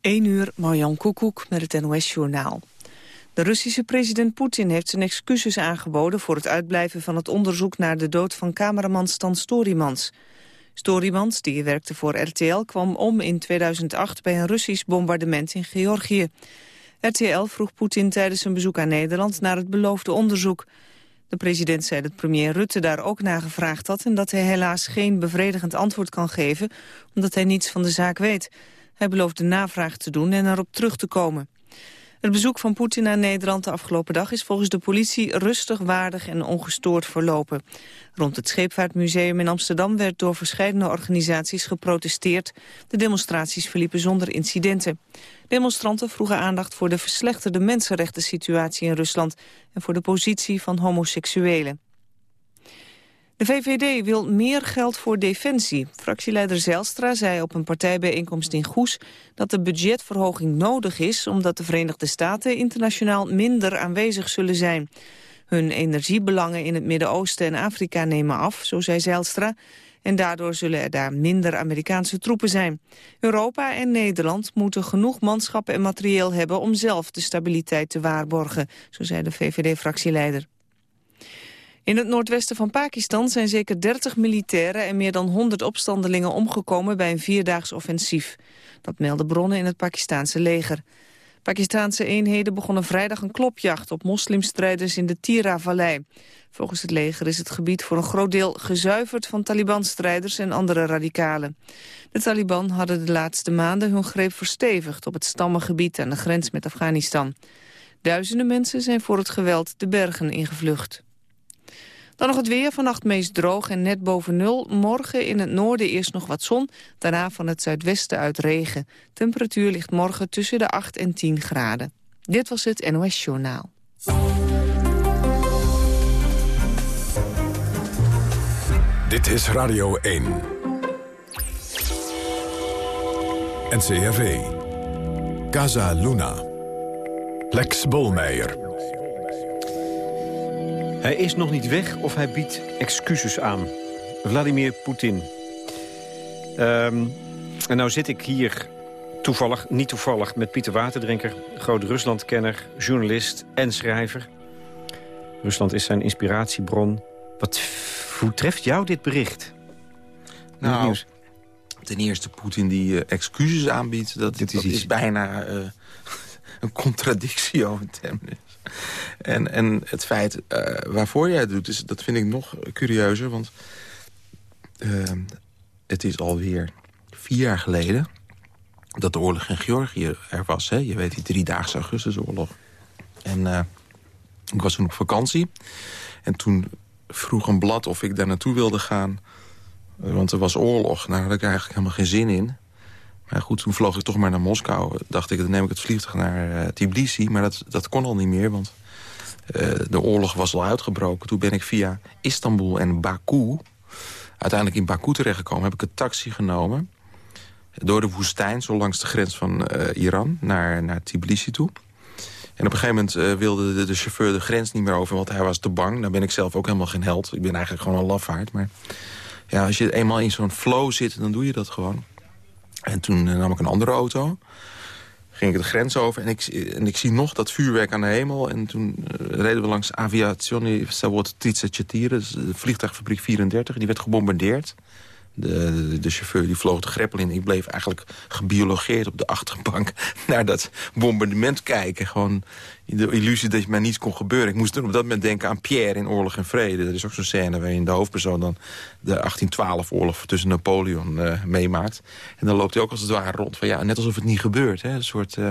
1 uur, Marjan Koekoek met het NOS-journaal. De Russische president Poetin heeft zijn excuses aangeboden... voor het uitblijven van het onderzoek naar de dood van cameraman Stan Storymans. Storymans, die werkte voor RTL, kwam om in 2008 bij een Russisch bombardement in Georgië. RTL vroeg Poetin tijdens een bezoek aan Nederland naar het beloofde onderzoek. De president zei dat premier Rutte daar ook naar gevraagd had... en dat hij helaas geen bevredigend antwoord kan geven... omdat hij niets van de zaak weet. Hij belooft de navraag te doen en erop terug te komen. Het bezoek van Poetin naar Nederland de afgelopen dag is volgens de politie rustig, waardig en ongestoord verlopen. Rond het Scheepvaartmuseum in Amsterdam werd door verschillende organisaties geprotesteerd. De demonstraties verliepen zonder incidenten. Demonstranten vroegen aandacht voor de verslechterde mensenrechten situatie in Rusland en voor de positie van homoseksuelen. De VVD wil meer geld voor defensie. Fractieleider Zelstra zei op een partijbijeenkomst in Goes... dat de budgetverhoging nodig is... omdat de Verenigde Staten internationaal minder aanwezig zullen zijn. Hun energiebelangen in het Midden-Oosten en Afrika nemen af, zo zei Zelstra... en daardoor zullen er daar minder Amerikaanse troepen zijn. Europa en Nederland moeten genoeg manschappen en materieel hebben... om zelf de stabiliteit te waarborgen, zo zei de VVD-fractieleider. In het noordwesten van Pakistan zijn zeker 30 militairen en meer dan 100 opstandelingen omgekomen bij een vierdaags offensief. Dat melden bronnen in het Pakistanse leger. Pakistanse eenheden begonnen vrijdag een klopjacht op moslimstrijders in de Tira-vallei. Volgens het leger is het gebied voor een groot deel gezuiverd van Taliban-strijders en andere radicalen. De Taliban hadden de laatste maanden hun greep verstevigd op het stammengebied aan de grens met Afghanistan. Duizenden mensen zijn voor het geweld de bergen ingevlucht. Dan nog het weer, vannacht meest droog en net boven nul. Morgen in het noorden eerst nog wat zon, daarna van het zuidwesten uit regen. Temperatuur ligt morgen tussen de 8 en 10 graden. Dit was het NOS Journaal. Dit is Radio 1. NCRV. Casa Luna. Lex Bolmeijer. Hij is nog niet weg of hij biedt excuses aan. Vladimir Poetin. Ehm, en nou zit ik hier toevallig, niet toevallig, met Pieter Waterdrinker... groot Ruslandkenner, journalist en schrijver. Rusland is zijn inspiratiebron. Wat, hoe treft jou dit bericht? Nou, ten eerste Poetin die uh, excuses aanbiedt... dat, dit is, is bijna uh, een contradictio in termen. En, en het feit uh, waarvoor jij het doet, is, dat vind ik nog curieuzer. Want uh, het is alweer vier jaar geleden dat de oorlog in Georgië er was. Hè? Je weet, die driedaagse augustusoorlog. En uh, ik was toen op vakantie. En toen vroeg een blad of ik daar naartoe wilde gaan. Want er was oorlog. Nou, daar had ik eigenlijk helemaal geen zin in. Maar goed, toen vloog ik toch maar naar Moskou. Dacht ik, dan neem ik het vliegtuig naar uh, Tbilisi. Maar dat, dat kon al niet meer, want uh, de oorlog was al uitgebroken. Toen ben ik via Istanbul en Baku... uiteindelijk in Baku terechtgekomen. Heb ik een taxi genomen door de woestijn... zo langs de grens van uh, Iran naar, naar Tbilisi toe. En op een gegeven moment wilde de, de, chauffeur de grens niet meer over... want hij was te bang. Dan ben ik zelf ook helemaal geen held. Ik ben eigenlijk gewoon een lafaard. Maar ja, als je eenmaal in zo'n flow zit, dan doe je dat gewoon. En toen eh, nam ik een andere auto. Ging ik de grens over en ik, en ik zie nog dat vuurwerk aan de hemel. En toen uh, reden we langs Aviazione Savot Trizzacetire, dus de vliegtuigfabriek 34. Die werd gebombardeerd. De, de, chauffeur die vloog de greppel in. Ik bleef eigenlijk gebiologeerd op de achterbank naar dat bombardement kijken. Gewoon de illusie dat je mij niets kon gebeuren. Ik moest toen op dat moment denken aan Pierre in Oorlog en Vrede. Dat is ook zo'n scène waarin de hoofdpersoon dan de 1812-oorlog tussen Napoleon uh, meemaakt. En dan loopt hij ook als het ware rond. Van, ja, net alsof het niet gebeurt. Hè? Een soort... Uh,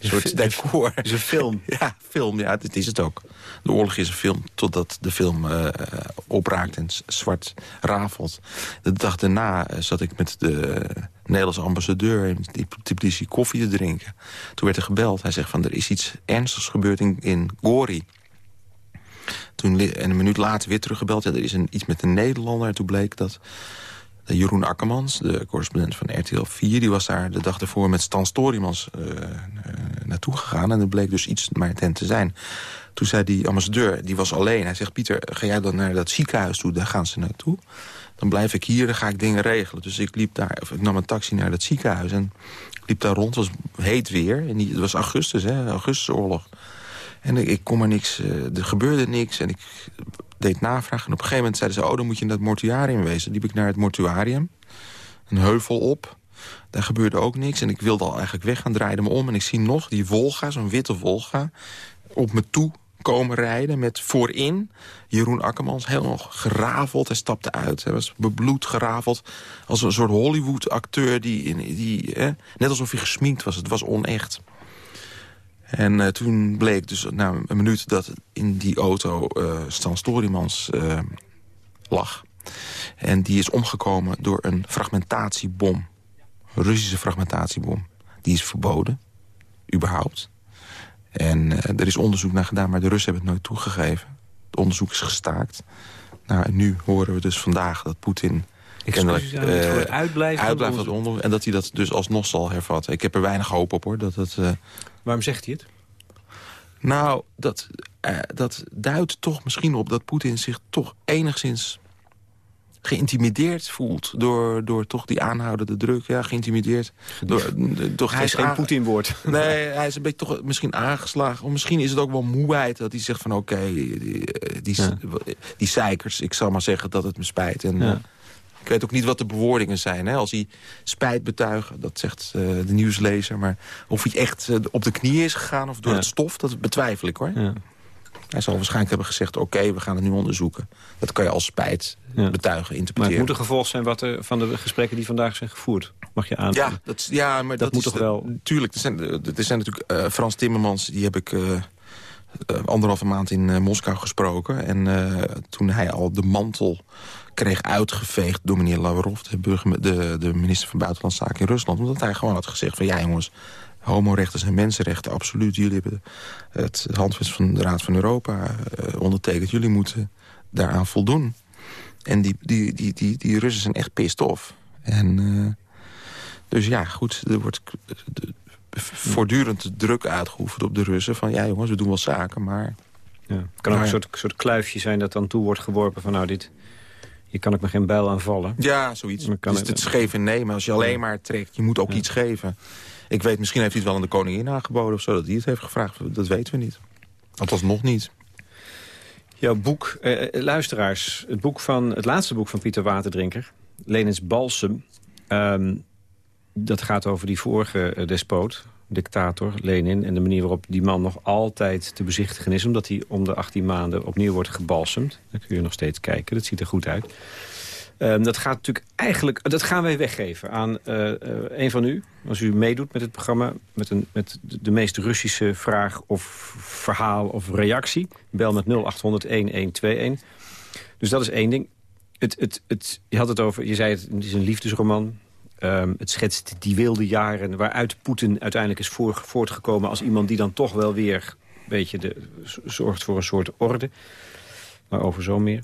een soort decor. Het is een film. Ja, film, ja, dit is het ook. De oorlog is een film totdat de film uh, opraakt en zwart rafelt. De dag daarna zat ik met de Nederlandse ambassadeur... in Tbilisi koffie te drinken. Toen werd er gebeld. Hij zegt van, er is iets ernstigs gebeurd in, in Gori. Toen, en een minuut later weer teruggebeld. Ja, er is een, iets met een Nederlander. En toen bleek dat Jeroen Akkermans, de correspondent van RTL 4... die was daar de dag ervoor met Stan Storymans uh, naartoe gegaan. En er bleek dus iets maar ten te zijn. Toen zei die ambassadeur, die was alleen. Hij zegt, Pieter, ga jij dan naar dat ziekenhuis toe? Daar gaan ze naartoe. Dan blijf ik hier, dan ga ik dingen regelen. Dus ik, liep daar, of ik nam een taxi naar dat ziekenhuis. En liep daar rond, het was heet weer. En die, het was augustus, hè, augustusoorlog. En ik, ik kon maar niks, uh, er gebeurde niks. En ik deed navraag. En op een gegeven moment zeiden ze... oh, dan moet je naar het mortuarium wezen. liep ik naar het mortuarium. Een heuvel op. Daar gebeurde ook niks. En ik wilde al eigenlijk weg gaan, draaide me om. En ik zie nog die Volga, zo'n witte Volga... op me toe komen rijden met voorin Jeroen Akkermans. Helemaal geraveld. Hij stapte uit. Hij was bebloed geraveld. Als een soort Hollywood-acteur. Die, die, net alsof hij gesminkt was. Het was onecht. En uh, toen bleek dus na een minuut dat in die auto uh, Stan Storymans uh, lag. En die is omgekomen door een fragmentatiebom. Een Russische fragmentatiebom. Die is verboden. Überhaupt. En er is onderzoek naar gedaan, maar de Russen hebben het nooit toegegeven. Het onderzoek is gestaakt. Nou, en nu horen we dus vandaag dat Poetin... Kennelijk, uh, voor het uitblijven, uitblijven van het onderzoek. En dat hij dat dus alsnog zal hervatten. Ik heb er weinig hoop op, hoor. Dat het, Waarom zegt hij het? Nou, dat, uh, dat duidt toch misschien op dat Poetin zich toch enigszins geïntimideerd voelt door, door toch die aanhoudende druk. Ja, geïntimideerd. Door, door hij is geen Poetin-woord. Nee, hij is een beetje toch misschien aangeslagen. Of misschien is het ook wel moeheid dat hij zegt van... oké, okay, die, die, ja. die, zeikers, ik zal maar zeggen dat het me spijt. En, ja. Ik weet ook niet wat de bewoordingen zijn. Hè? Als hij spijt betuigen, dat zegt uh, de nieuwslezer. Maar of hij echt uh, op de knieën is gegaan of door ja. het stof, dat betwijfel ik hoor. Ja. Hij zal waarschijnlijk hebben gezegd, oké, okay, we gaan het nu onderzoeken. Dat kan je als spijt ja. betuigen, interpreteren. Maar het moet een gevolg zijn wat er, van de gesprekken die vandaag zijn gevoerd. Mag je aanvullen? Ja, dat, ja maar dat, dat moet is toch wel... Tuurlijk, er zijn, er zijn natuurlijk uh, Frans Timmermans, die heb ik... Uh, anderhalve maand in Moskou gesproken. En toen hij al de mantel kreeg uitgeveegd door meneer Lavrov... De, de, de minister van Buitenlandse Zaken in Rusland. Omdat hij gewoon had gezegd van ja jongens... Homorechten zijn mensenrechten, absoluut. Jullie hebben het handvest van de Raad van Europa uh, ondertekend. Jullie moeten daaraan voldoen. En die, die, die, die, die Russen zijn echt pissed off. En, uh, dus ja, goed, er wordt voortdurend druk uitgeoefend op de Russen. Van ja jongens, we doen wel zaken, maar... Ja, het kan ook een soort, soort kluifje zijn dat dan toe wordt geworpen van nou dit je kan ik me geen bijl aanvallen. Ja, zoiets. Kan dus het, het geven nemen. Als je alleen maar trekt, je moet ook ja. iets geven. Ik weet, misschien heeft hij het wel aan de koningin aangeboden of zo... dat hij het heeft gevraagd. Dat weten we niet. Althans nog niet. Jouw boek, eh, luisteraars, het, boek van, het laatste boek van Pieter Waterdrinker... Lenens Balsem, um, dat gaat over die vorige uh, despoot dictator, Lenin... en de manier waarop die man nog altijd te bezichtigen is... omdat hij om de 18 maanden opnieuw wordt gebalsemd. Dan kun je nog steeds kijken, dat ziet er goed uit. Um, dat gaat natuurlijk eigenlijk, dat gaan wij weggeven aan uh, uh, een van u. Als u meedoet met het programma, met, een, met de meest Russische vraag of verhaal of reactie. Bel met 0800-1121. Dus dat is één ding. Het, het, het, je had het over, je zei het, het is een liefdesroman. Um, het schetst die wilde jaren waaruit Poetin uiteindelijk is voor, voortgekomen... als iemand die dan toch wel weer beetje de, zorgt voor een soort orde. Maar over zo meer.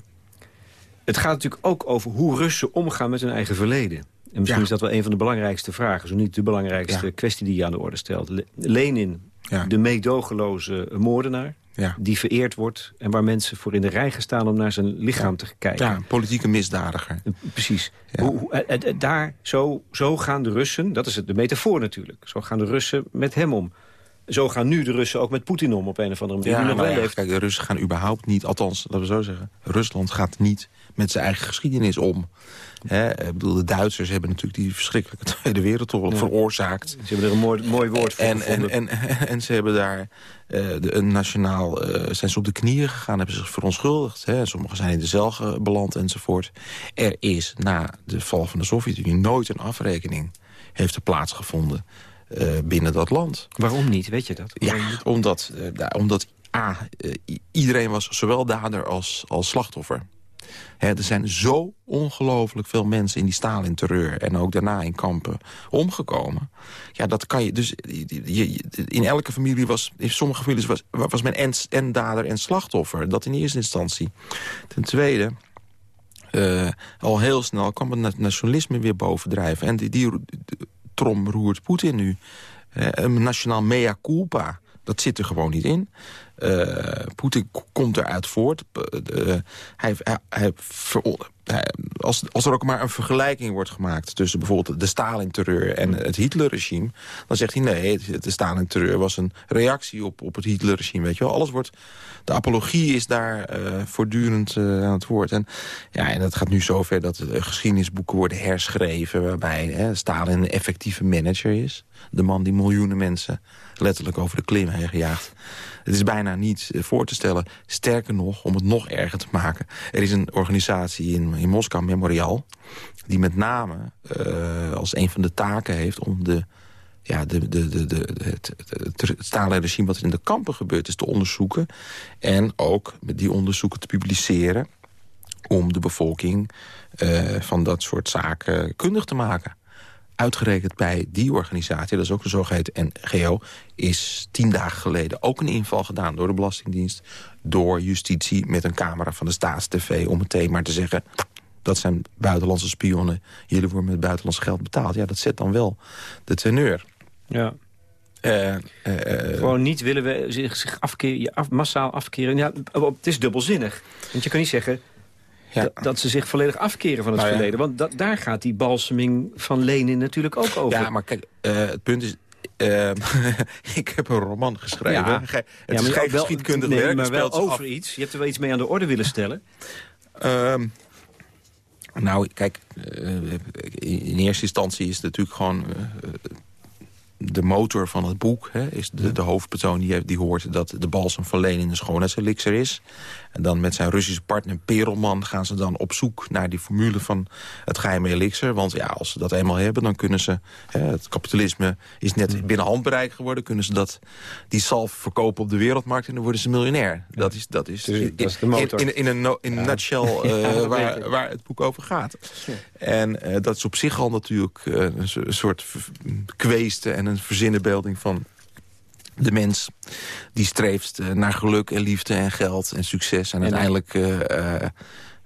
Het gaat natuurlijk ook over hoe Russen omgaan met hun eigen verleden. En misschien ja. is dat wel een van de belangrijkste vragen. Zo niet de belangrijkste ja. kwestie die je aan de orde stelt. Lenin, ja. de meedogenloze moordenaar ja. die vereerd wordt... en waar mensen voor in de rij staan om naar zijn lichaam ja. te kijken. Ja, politieke misdadiger. Precies. Ja. Hoe, hoe, daar, zo, zo gaan de Russen, dat is de metafoor natuurlijk... zo gaan de Russen met hem om. Zo gaan nu de Russen ook met Poetin om op een of andere manier. Ja, maar ja, kijk, de Russen gaan überhaupt niet, althans, laten we zo zeggen... Rusland gaat niet met zijn eigen geschiedenis om. He, ik bedoel, de Duitsers hebben natuurlijk die verschrikkelijke Tweede Wereldoorlog ja. veroorzaakt. Ze hebben er een mooi, mooi woord voor en, en, en, en, ze hebben daar uh, de, een nationaal... Uh, zijn ze op de knieën gegaan, hebben zich verontschuldigd. Hè. Sommigen zijn in de cel beland enzovoort. Er is na de val van de Sovjet-Unie nooit een afrekening heeft er plaatsgevonden uh, binnen dat land. Waarom niet, weet je dat? Waarom ja, niet? omdat, omdat A, iedereen was zowel dader als, als slachtoffer. Er zijn zo ongelooflijk veel mensen in die Stalin-terreur... en ook daarna in kampen omgekomen. Ja, dat kan je... Dus in elke familie was... in sommige families was, was men en, en dader en slachtoffer. Dat in eerste instantie. Ten tweede... Uh, al heel snel kwam het nationalisme weer bovendrijven. En die, die, trom roert Poetin nu. een nationaal mea culpa, dat zit er gewoon niet in. Uh, Poetin komt eruit voort. Uh, hij, hij, als, er ook maar een vergelijking wordt gemaakt... tussen bijvoorbeeld de Stalin-terreur en het Hitler-regime... dan zegt hij nee, de Stalin-terreur was een reactie op, op het Hitler-regime. Weet je wel? Alles wordt, de apologie is daar uh, voortdurend aan het woord. En, ja, en dat gaat nu zover dat de geschiedenisboeken worden herschreven... waarbij Stalin een effectieve manager is. De man die miljoenen mensen letterlijk over de klim heen gejaagd. Het is bijna niet eh, voor te stellen. Sterker nog, om het nog erger te maken... er is een organisatie in, in Moskou, Memorial... die met name uh, als een van de taken heeft om de ja, de, de, de, de, het, het, het regime wat in de kampen gebeurt is te onderzoeken. En ook die onderzoeken te publiceren om de bevolking uh, van dat soort zaken kundig te maken uitgerekend bij die organisatie, dat is ook de zogeheten NGO... is tien dagen geleden ook een inval gedaan door de Belastingdienst... door justitie met een camera van de Staatstv... om meteen maar te zeggen, dat zijn buitenlandse spionnen... jullie worden met buitenlands geld betaald. Ja, dat zet dan wel de teneur. Ja. Uh, uh, Gewoon niet willen we zich, zich afkeren, af, massaal afkeren. Ja, het is dubbelzinnig. Want je kan niet zeggen, ja. Dat ze zich volledig afkeren van het nou verleden. Want daar gaat die balseming van Lenin natuurlijk ook over. Ja, maar kijk, uh, het punt is... Uh, ik heb een roman geschreven. Ja. Het ja, is geen geschiedkundig nee, werk. maar wel over iets. Je hebt er wel iets mee aan de orde willen stellen. Um, nou, kijk, uh, in eerste instantie is het natuurlijk gewoon de motor van het boek hè, is de, de hoofdpersoon die, die hoort dat de balsem van Lenin een schoonheidselixer is. En dan met zijn Russische partner Perelman gaan ze dan op zoek naar die formule van het geheime elixir. Want ja, als ze dat eenmaal hebben, dan kunnen ze... Hè, het kapitalisme is net binnen handbereik geworden. Kunnen ze dat, die salf verkopen op de wereldmarkt en dan worden ze miljonair. Dat is, dat is, in, dat is de motor. In, in, een, in nutshell uh, waar, waar het boek over gaat. En uh, dat is op zich al natuurlijk uh, een soort kweeste en een verzinnenbeelding van de mens die streeft uh, naar geluk en liefde en geld en succes. En, en uiteindelijk uh,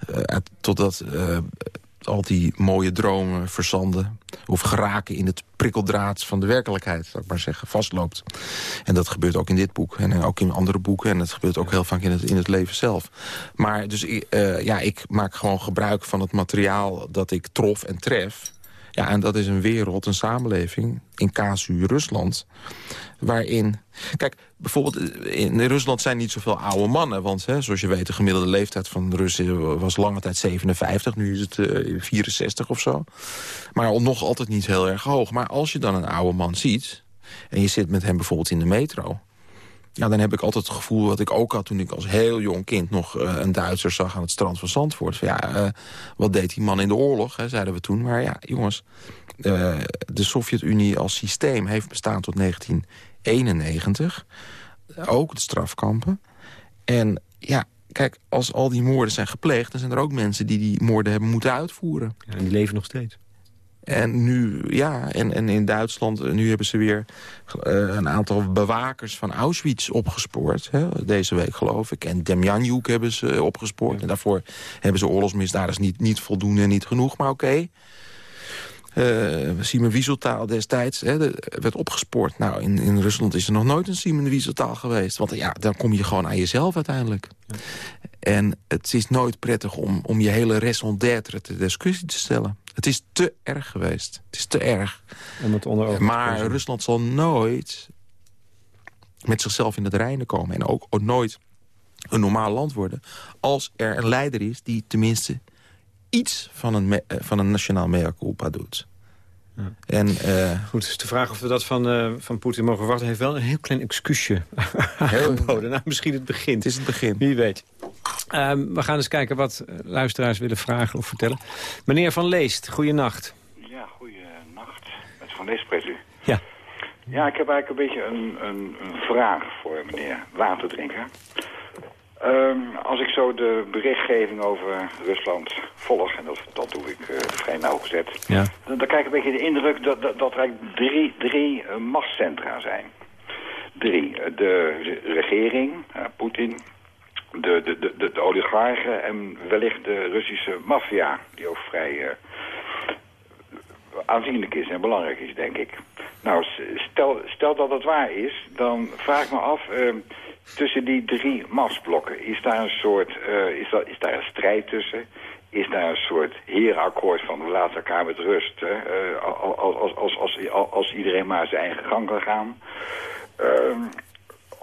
uh, totdat al die mooie dromen verzanden... of geraken in het prikkeldraad van de werkelijkheid, zou ik maar zeggen, vastloopt. En dat gebeurt ook in dit boek en ook in andere boeken... en dat gebeurt ook heel vaak in het, in het leven zelf. Maar dus ja, ik maak gewoon gebruik van het materiaal dat ik trof en tref... Ja, en dat is een wereld, een samenleving in casu Rusland... waarin... Kijk, bijvoorbeeld in Rusland zijn niet zoveel oude mannen. Want hè, zoals je weet, de gemiddelde leeftijd van Russen was lange tijd 57. Nu is het uh, eh, 64 of zo. Maar nog altijd niet heel erg hoog. Maar als je dan een oude man ziet... en je zit met hem bijvoorbeeld in de metro... Ja, dan heb ik altijd het gevoel wat ik ook had toen ik als heel jong kind nog uh, een Duitser zag aan het strand van Zandvoort. Ja, uh, wat deed die man in de oorlog, hè, zeiden we toen. Maar ja, jongens, uh, de Sovjet-Unie als systeem heeft bestaan tot 1991. Ook de strafkampen. En ja, kijk, als al die moorden zijn gepleegd... dan zijn er ook mensen die die moorden hebben moeten uitvoeren. Ja, en die leven nog steeds. En nu, ja, en, en in Duitsland, eh, nu hebben ze weer uh, een aantal bewakers van Auschwitz opgespoord. Hè, deze week geloof ik. En Demjanjuk hebben ze opgespoord. En daarvoor hebben ze oorlogsmisdadigers niet, niet voldoende en niet genoeg. Maar oké. Okay. Uh, Simon Wieseltaal destijds hè, werd opgespoord. Nou, in, in Rusland is er nog nooit een Simon Wieseltaal geweest. Want ja, dan kom je gewoon aan jezelf uiteindelijk. Ja. En het is nooit prettig om, om je hele raison d'être te discussie te stellen. Het is te erg geweest. Het is te erg. Om het onder maar Rusland zal nooit met zichzelf in het reinen komen. En ook nooit een normaal land worden. Als er een leider is die tenminste iets van een, eh, van een nationaal mea culpa doet. Ja. En, uh, Goed, is de vraag of we dat van, uh, van Poetin mogen verwachten. Heeft wel een heel klein excuusje aangeboden. Nou, misschien het begin. Het is het begin. Wie weet. Um, we gaan eens kijken wat luisteraars willen vragen of vertellen. Meneer Van Leest, goeienacht. Ja, goeienacht. Met Van Leest spreekt u. Ja. Ja, ik heb eigenlijk een beetje een, een, een vraag voor meneer Waterdrinker. Um, als ik zo de berichtgeving over Rusland volg, en dat, dat doe ik uh, vrij nauwgezet... Ja. Dan, dan krijg ik een beetje de indruk dat, dat, dat er eigenlijk drie, drie uh, machtscentra zijn. Drie. De regering, uh, Poetin, de, de, de, de, oligarchen en wellicht de Russische maffia... die ook vrij aanzienlijk is en belangrijk is, denk ik. Nou, stel, stel dat het waar is, dan vraag ik me af... Uh, tussen die drie machtsblokken, is daar een soort... Uh, is, dat, is daar een strijd tussen? Is daar een soort herenakkoord van we laten elkaar met rust... Als, als, als, als, als iedereen maar zijn eigen gang kan gaan...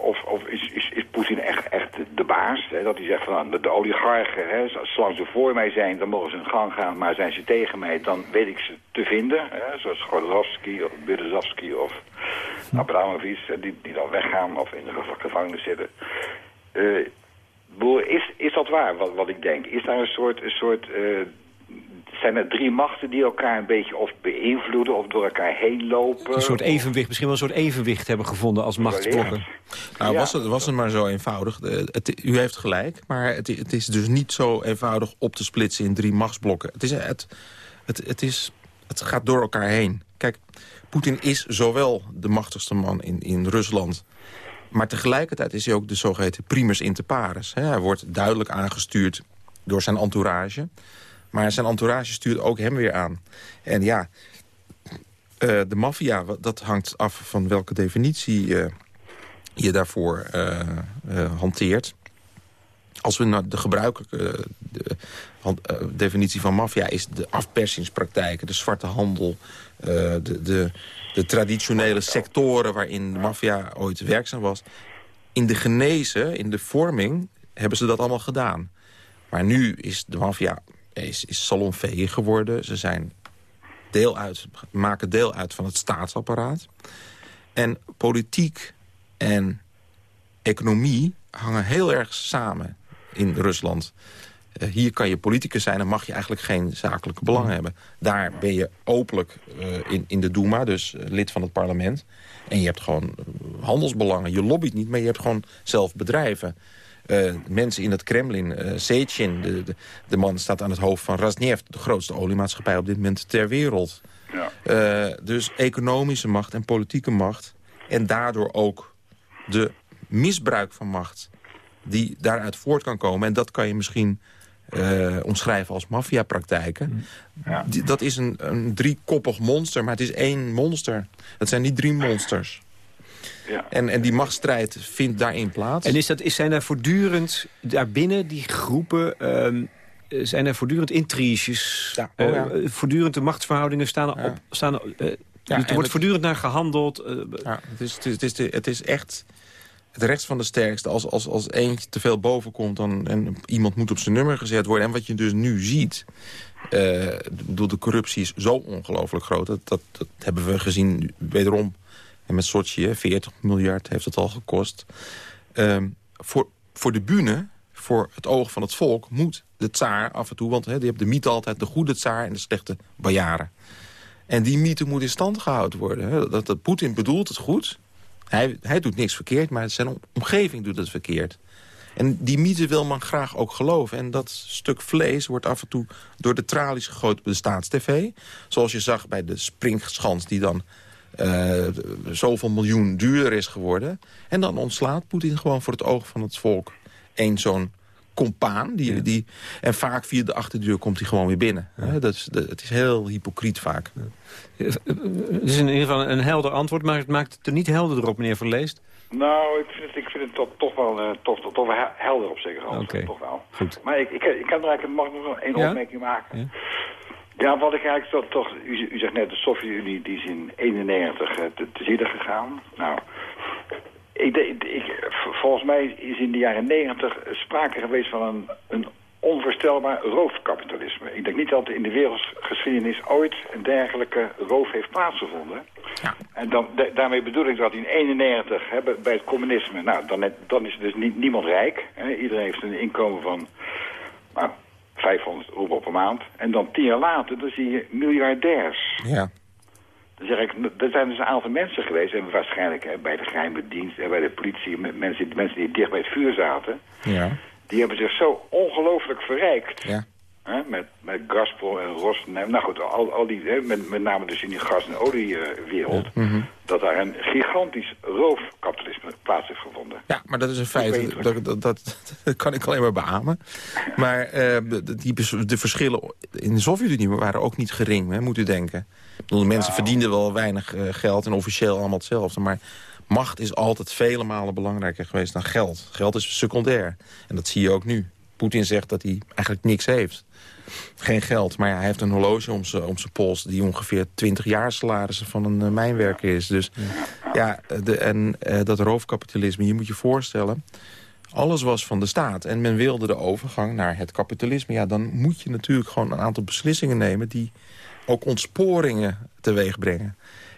Of, of is, is, is Poetin echt, echt de baas? Hè? Dat hij zegt van de, de oligarchen, hè, zolang ze voor mij zijn, dan mogen ze hun gang gaan. Maar zijn ze tegen mij, dan weet ik ze te vinden. Hè? Zoals Godorowski of Berezovski of Abramovic, die, die dan weggaan of in de gevangenis zitten. Uh, is, is dat waar, wat, wat ik denk? Is daar een soort, een soort uh, zijn er drie machten die elkaar een beetje of beïnvloeden of door elkaar heen lopen. Een soort evenwicht, misschien wel een soort evenwicht hebben gevonden als machtsblokken. Nou, was, het, was het maar zo eenvoudig. Het, u heeft gelijk, maar het, het, is dus niet zo eenvoudig op te splitsen in drie machtsblokken. Het, is, het, het, het, is, het gaat door elkaar heen. Kijk, Poetin is zowel de machtigste man in, in Rusland... maar tegelijkertijd is hij ook de zogeheten primus inter pares. Hij wordt duidelijk aangestuurd door zijn entourage... Maar zijn entourage stuurt ook hem weer aan. En ja, uh, de maffia, dat hangt af van welke definitie uh, je daarvoor uh, hanteert. Als we naar de gebruikelijke de, definitie van maffia... is de afpersingspraktijken, de zwarte handel... de, de, de traditionele sectoren waarin de maffia ooit werkzaam was. In de genezen, in de vorming, hebben ze dat allemaal gedaan. Maar nu is de maffia is, is salonveeën geworden. Ze zijn deel uit, maken deel uit van het staatsapparaat. En politiek en economie hangen heel erg samen in Rusland. Uh, hier kan je politicus zijn en mag je eigenlijk geen zakelijke belangen hebben. Daar ben je openlijk uh, in, in de Duma, dus uh, lid van het parlement. En je hebt gewoon handelsbelangen. Je lobbyt niet, maar je hebt gewoon zelf bedrijven. Uh, mensen in het Kremlin, uh, Sechin, de, de, de, man staat aan het hoofd van Rasneft... de grootste oliemaatschappij op dit moment ter wereld. Ja. Uh, dus economische macht en politieke macht. En daardoor ook de misbruik van macht die daaruit voort kan komen. En dat kan je misschien omschrijven als maffiapraktijken. Ja. Dat is een, een driekoppig monster, maar het is één monster. Het zijn niet drie monsters. Ja. En, en die machtsstrijd vindt daarin plaats. En is dat, is, zijn er voortdurend daarbinnen die groepen... Uh, zijn er voortdurend intriges? Ja. Oh, ja. Uh, voortdurend de machtsverhoudingen staan op... Staan, uh, er wordt voortdurend naar gehandeld. ja, het, is, het, is, het, is de, het is echt het rechts van de sterkste. Als, als, als eentje te veel boven komt dan, en iemand moet op zijn nummer gezet worden. En wat je dus nu ziet... Uh, bedoel, de corruptie is zo ongelooflijk groot. Dat, dat, dat, hebben we gezien wederom en met Sochi, 40 miljard heeft het al gekost. Um, voor, voor de bühne, voor het oog van het volk, moet de tsaar af en toe... want he, je hebt de mythe altijd, de goede tsaar en de slechte bajaren. En die mythe moet in stand gehouden worden. Dat, dat Poetin bedoelt het goed. Hij, hij doet niks verkeerd, maar zijn omgeving doet het verkeerd. En die mythe wil men graag ook geloven. En dat stuk vlees wordt af en toe door de tralies gegooid op de staatstv. Zoals je zag bij de springschans die dan zoveel miljoen duurder is geworden. En dan ontslaat Poetin gewoon voor het oog van het volk één zo'n compaan. Die, die, en vaak via de achterdeur komt hij gewoon weer binnen. Dat is, het is heel hypocriet vaak. Het is in ieder geval een helder antwoord, maar het maakt het er niet helderder op, meneer Verleest. Nou, ik vind het, ik vind het toch, toch wel, uh, toch, toch, wel helder op hoogte. Okay. Toch wel. Goed. Maar ik, ik, ik kan er eigenlijk, mag nog één ja? opmerking maken. Ja? Wat ik eigenlijk toch, toch u, u zegt net, de Sovjet-Unie die is in 91 uh, te, te zielen gegaan. Nou, ik, ik, volgens mij is in de jaren 90 sprake geweest van een, een onvoorstelbaar roofkapitalisme. Ik denk niet dat in de wereldgeschiedenis ooit een dergelijke roof heeft plaatsgevonden. Ja. En dan, daarmee bedoel ik dat in 91 hè, bij het communisme, nou, dan, dan is dus niet, niemand rijk. Hè. Iedereen heeft een inkomen van nou, 500 euro per maand. En dan tien jaar later, dan zie je miljardairs. Ja. Dan zeg ik, er zijn dus een aantal mensen geweest, en waarschijnlijk hè, bij de geheime dienst en bij de politie, mensen, mensen die dicht bij het vuur zaten. Ja. Die hebben zich zo ongelooflijk verrijkt. Ja. Hè, met, met Gazprom en Rosneft. Nou goed, al, al die, hè, met, met name dus in die gas- en oliewereld. Uh, mm Dat daar een gigantisch roofkapitalisme plaats heeft gevonden. Ja, maar dat is een feit. Dat, dat, dat, dat, kan ik alleen maar beamen. Maar uh, die, de verschillen in de Sovjet-Unie waren ook niet gering, hè, moet u denken. De mensen nou. verdienden wel weinig geld en officieel allemaal hetzelfde. Maar macht is altijd vele malen belangrijker geweest dan geld. Geld is secundair. En dat zie je ook nu. Poetin zegt dat hij eigenlijk niks heeft. Geen geld, maar ja, hij heeft een horloge om zijn pols... die ongeveer 20 jaar salarissen van een uh, mijnwerker is. Dus ja, de, en uh, dat roofkapitalisme, je moet je voorstellen... alles was van de staat en men wilde de overgang naar het kapitalisme. Ja, dan moet je natuurlijk gewoon een aantal beslissingen nemen... die ook ontsporingen teweeg brengen.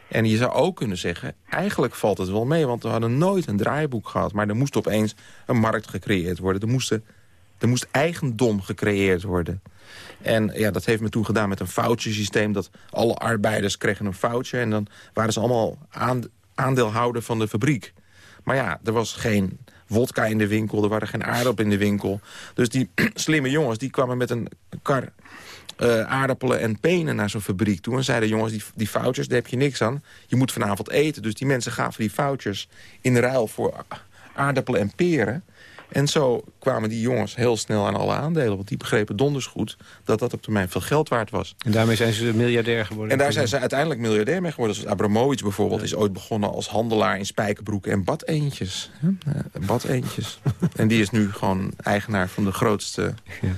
En je zou ook kunnen zeggen, eigenlijk valt het wel mee... want we hadden nooit een draaiboek gehad. Maar er moest opeens een markt gecreëerd worden. Er, moesten, er moest eigendom gecreëerd worden. En ja, dat heeft me toen gedaan met een foutjesysteem... dat alle arbeiders kregen een foutje... en dan waren ze allemaal aandeelhouder van de fabriek. Maar ja, er was geen wodka in de winkel, er waren geen aardappelen in de winkel. Dus die slimme jongens die kwamen met een kar uh, aardappelen en penen naar zo'n fabriek toe. En zeiden, jongens, die, die foutjes, daar heb je niks aan. Je moet vanavond eten. Dus die mensen gaven die foutjes in ruil voor aardappelen en peren. En zo kwamen die jongens heel snel aan alle aandelen. Want die begrepen donders goed dat dat op termijn veel geld waard was. En daarmee zijn ze miljardair geworden? En daar zijn ze uiteindelijk miljardair mee geworden. Dus Abramovic bijvoorbeeld is ooit begonnen als handelaar in spijkerbroeken en badeentjes. badeentjes. en die is nu gewoon eigenaar van de grootste... Ja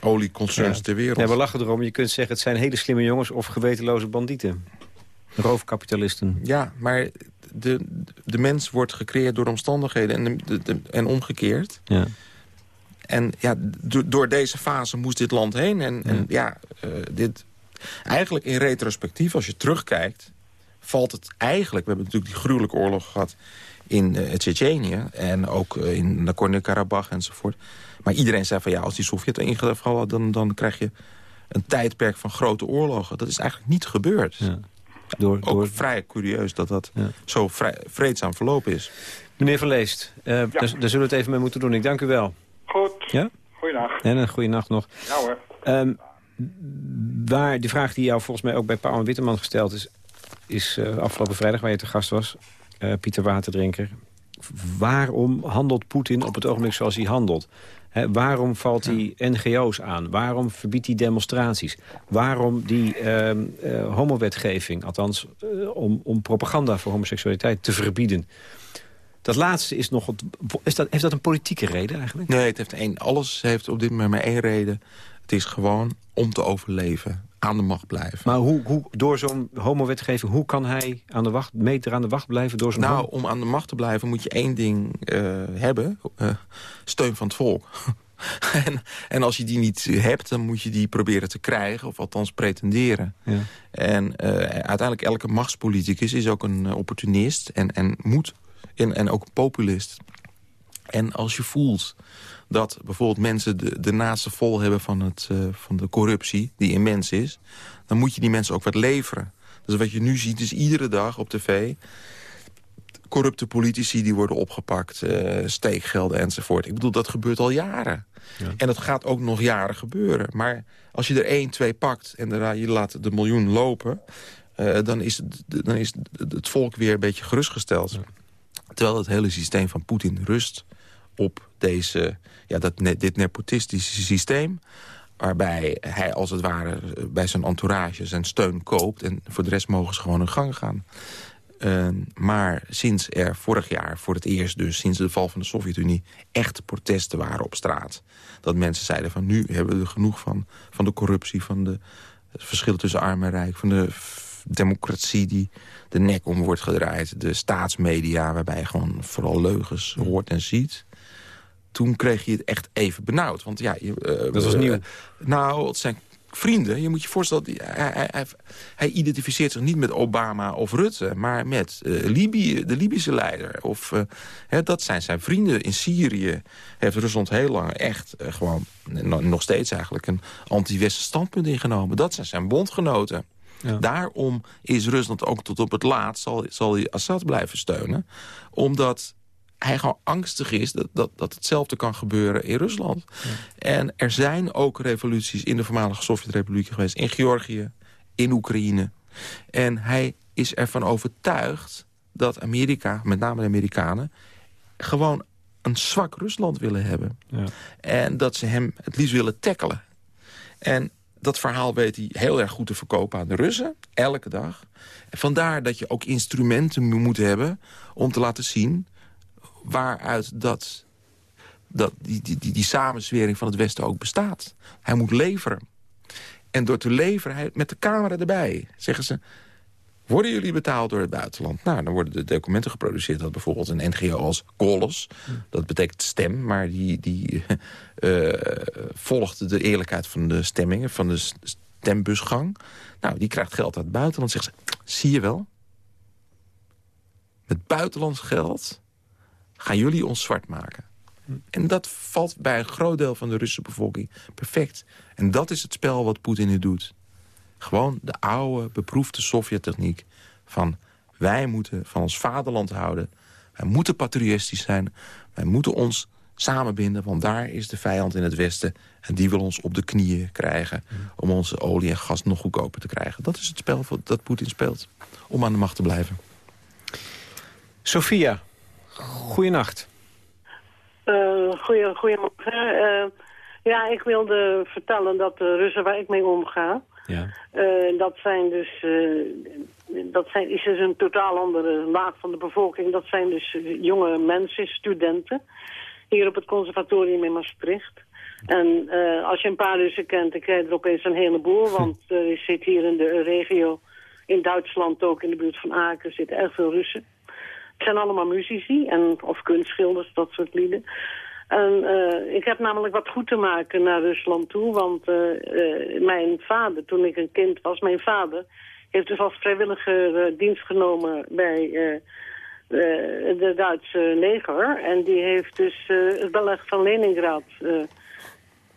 olieconcerns ter wereld. Ja, we lachen erom. Je kunt zeggen het zijn hele slimme jongens of gewetenloze bandieten. Roofkapitalisten. Ja, maar de, de mens wordt gecreëerd door omstandigheden en, de, de, en omgekeerd. Ja. En ja, door deze fase moest dit land heen. En ja, en ja uh, dit, eigenlijk in retrospectief, als je terugkijkt... valt het eigenlijk... We hebben natuurlijk die gruwelijke oorlog gehad in uh, Tsjetsjenië... en ook uh, in Nagorno-Karabakh enzovoort. Maar iedereen zei van ja, als die Sovjet ingevallen... Dan, dan krijg je een tijdperk van grote oorlogen. Dat is eigenlijk niet gebeurd. Ja. Door, Ook vrij curieus dat dat zo vrij, vreedzaam verlopen is. Meneer Van Leest, uh, daar, daar, zullen we het even mee moeten doen. Ik dank u wel. Goed. Ja? Goeienacht. En een goede nacht nog. Ja hoor. Um, waar, die vraag die jou volgens mij ook bij Paul Witteman gesteld is... is uh, afgelopen vrijdag waar je te gast was. Uh, Pieter Waterdrinker. Waarom handelt Poetin op het ogenblik zoals hij handelt? Waarom valt hij NGO's aan? Waarom verbiedt hij demonstraties? Waarom die uh, uh, homowetgeving, althans uh, om, om propaganda voor homoseksualiteit te verbieden? Dat laatste is nog... Is dat, heeft dat een politieke reden eigenlijk? Nee, het heeft één, alles heeft op dit moment maar één reden. Het is gewoon om te overleven aan de macht blijven. Maar hoe, hoe door zo'n homowetgeving, hoe kan hij aan de wacht, meter aan de wacht blijven? Door zo'n nou, om aan de macht te blijven moet je één ding uh, hebben. Uh, steun van het volk. en, en als je die niet hebt, dan moet je die proberen te krijgen. Of althans pretenderen. Ja. En uh, uiteindelijk elke machtspoliticus is ook een opportunist. En, en moet. En, en ook een populist. En als je voelt dat bijvoorbeeld mensen de, de naaste vol hebben van, het, uh, van de corruptie, die immens is, dan moet je die mensen ook wat leveren. Dus wat je nu ziet is iedere dag op tv corrupte politici die worden opgepakt, uh, steekgelden enzovoort. Ik bedoel, dat gebeurt al jaren. Ja. En dat gaat ook nog jaren gebeuren. Maar als je er één, twee pakt en daarna je laat de miljoen lopen... Uh, dan, is het, dan is het volk weer een beetje gerustgesteld. Ja. Terwijl het hele systeem van Poetin rust op deze, ja, dat, dit nepotistische systeem waarbij hij als het ware bij zijn entourage zijn steun koopt... en voor de rest mogen ze gewoon hun gang gaan. Uh, maar sinds er vorig jaar voor het eerst dus, sinds de val van de Sovjet-Unie... echt protesten waren op straat. Dat mensen zeiden van nu hebben we er genoeg van, van de corruptie... van de, het verschil tussen arm en rijk, van de democratie die de nek om wordt gedraaid... de staatsmedia waarbij je gewoon vooral leugens hoort en ziet toen kreeg je het echt even benauwd. Want ja, je, uh, dat was nieuw. Uh, nou, het zijn vrienden. Je moet je voorstellen, hij, hij, hij, hij, identificeert zich niet met Obama of Rutte... maar met uh, Libië, de Libische leider. Of, hè, dat zijn zijn vrienden. In Syrië heeft Rusland heel lang echt gewoon... nog steeds eigenlijk een anti-Westen standpunt ingenomen. Dat zijn zijn bondgenoten. Ja. Daarom is Rusland ook tot op het laatst... zal, zal hij Assad blijven steunen. Omdat hij gewoon angstig is dat, dat, dat hetzelfde kan gebeuren in Rusland. En er zijn ook revoluties in de voormalige Sovjet-republieken geweest. In Georgië, in Oekraïne. En hij is ervan overtuigd dat Amerika, met name de Amerikanen... gewoon een zwak Rusland willen hebben. Ja. En dat ze hem het liefst willen tackelen. En dat verhaal weet hij heel erg goed te verkopen aan de Russen. Elke dag. En vandaar dat je ook instrumenten moet hebben... om te laten zien waaruit dat, dat, die, die, die, die samenzwering van het Westen ook bestaat. Hij moet leveren. En door te leveren, met de camera erbij, zeggen ze... Worden jullie betaald door het buitenland? Nou, dan worden de documenten geproduceerd... dat bijvoorbeeld een NGO als Golos, dat betekent stem... maar die, die uh, volgt de eerlijkheid van de stemmingen, van de stembusgang. Nou, die krijgt geld uit het buitenland. Zegt ze, zie je wel? Met buitenlands geld gaan jullie ons zwart maken. En dat valt bij een groot deel van de Russische bevolking perfect. En dat is het spel wat Poetin nu doet. Gewoon de oude, beproefde Sovjet-techniek van... wij moeten van ons vaderland houden. Wij moeten patriotisch zijn. Wij moeten ons samenbinden, want daar is de vijand in het Westen... en die wil ons op de knieën krijgen... om onze olie en gas nog goedkoper te krijgen. Dat is het spel dat Poetin speelt, om aan de macht te blijven. Sophia, goeienacht. Uh, goeie, goedemorgen. Uh, ja, ik wilde vertellen dat de Russen waar ik mee omga... Ja. Uh, dat zijn dus, dat zijn, is dus een totaal andere laag van de bevolking. Dat zijn dus jonge mensen, studenten, hier op het conservatorium in Maastricht. En als je een paar Russen kent, dan krijg je er opeens een heleboel. Want er zit hier in de regio, in Duitsland ook, in de buurt van Aken, zitten erg veel Russen. Het zijn allemaal muzici, en, of kunstschilders, dat soort lieden. En uh, ik heb namelijk wat goed te maken naar Rusland toe. Want uh, uh, mijn vader, toen ik een kind was, mijn vader... heeft dus als vrijwilliger dienst genomen bij de Duitse leger. En die heeft dus het beleg van Leningrad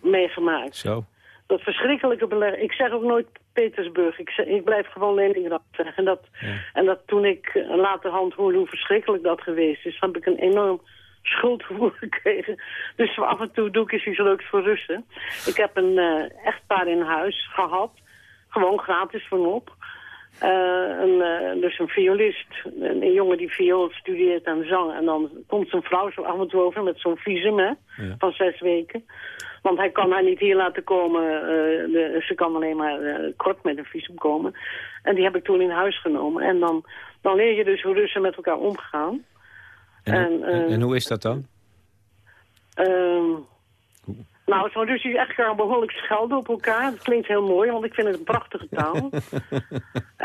meegemaakt. Zo. Dat verschrikkelijke beleg. Ik zeg ook nooit Petersburg. Ik, ik blijf gewoon Leningrad zeggen. En dat, ja. en dat toen ik laterhand hoorde hoe verschrikkelijk dat geweest is... heb ik een enorm schuldgevoel gekregen. Dus af en toe doe ik eens iets leuks voor Russen. Ik heb een uh, echtpaar in huis gehad. Gewoon gratis van op. Uh, een, uh, dus een violist, een, een, jongen die viool studeert en zang. En dan komt zijn vrouw zo af en toe over met zo'n visum hè, ja. van zes weken. Want hij kan haar niet hier laten komen. De, ze kan alleen maar kort met een visum komen. En die heb ik toen in huis genomen. En dan, dan leer je dus hoe Russen met elkaar omgaan. En, en, uh, en, hoe is dat dan? Uh, nou, zo'n Russisch echtpaar behoorlijk schelden op elkaar. Dat klinkt heel mooi, want ik vind het een prachtige taal.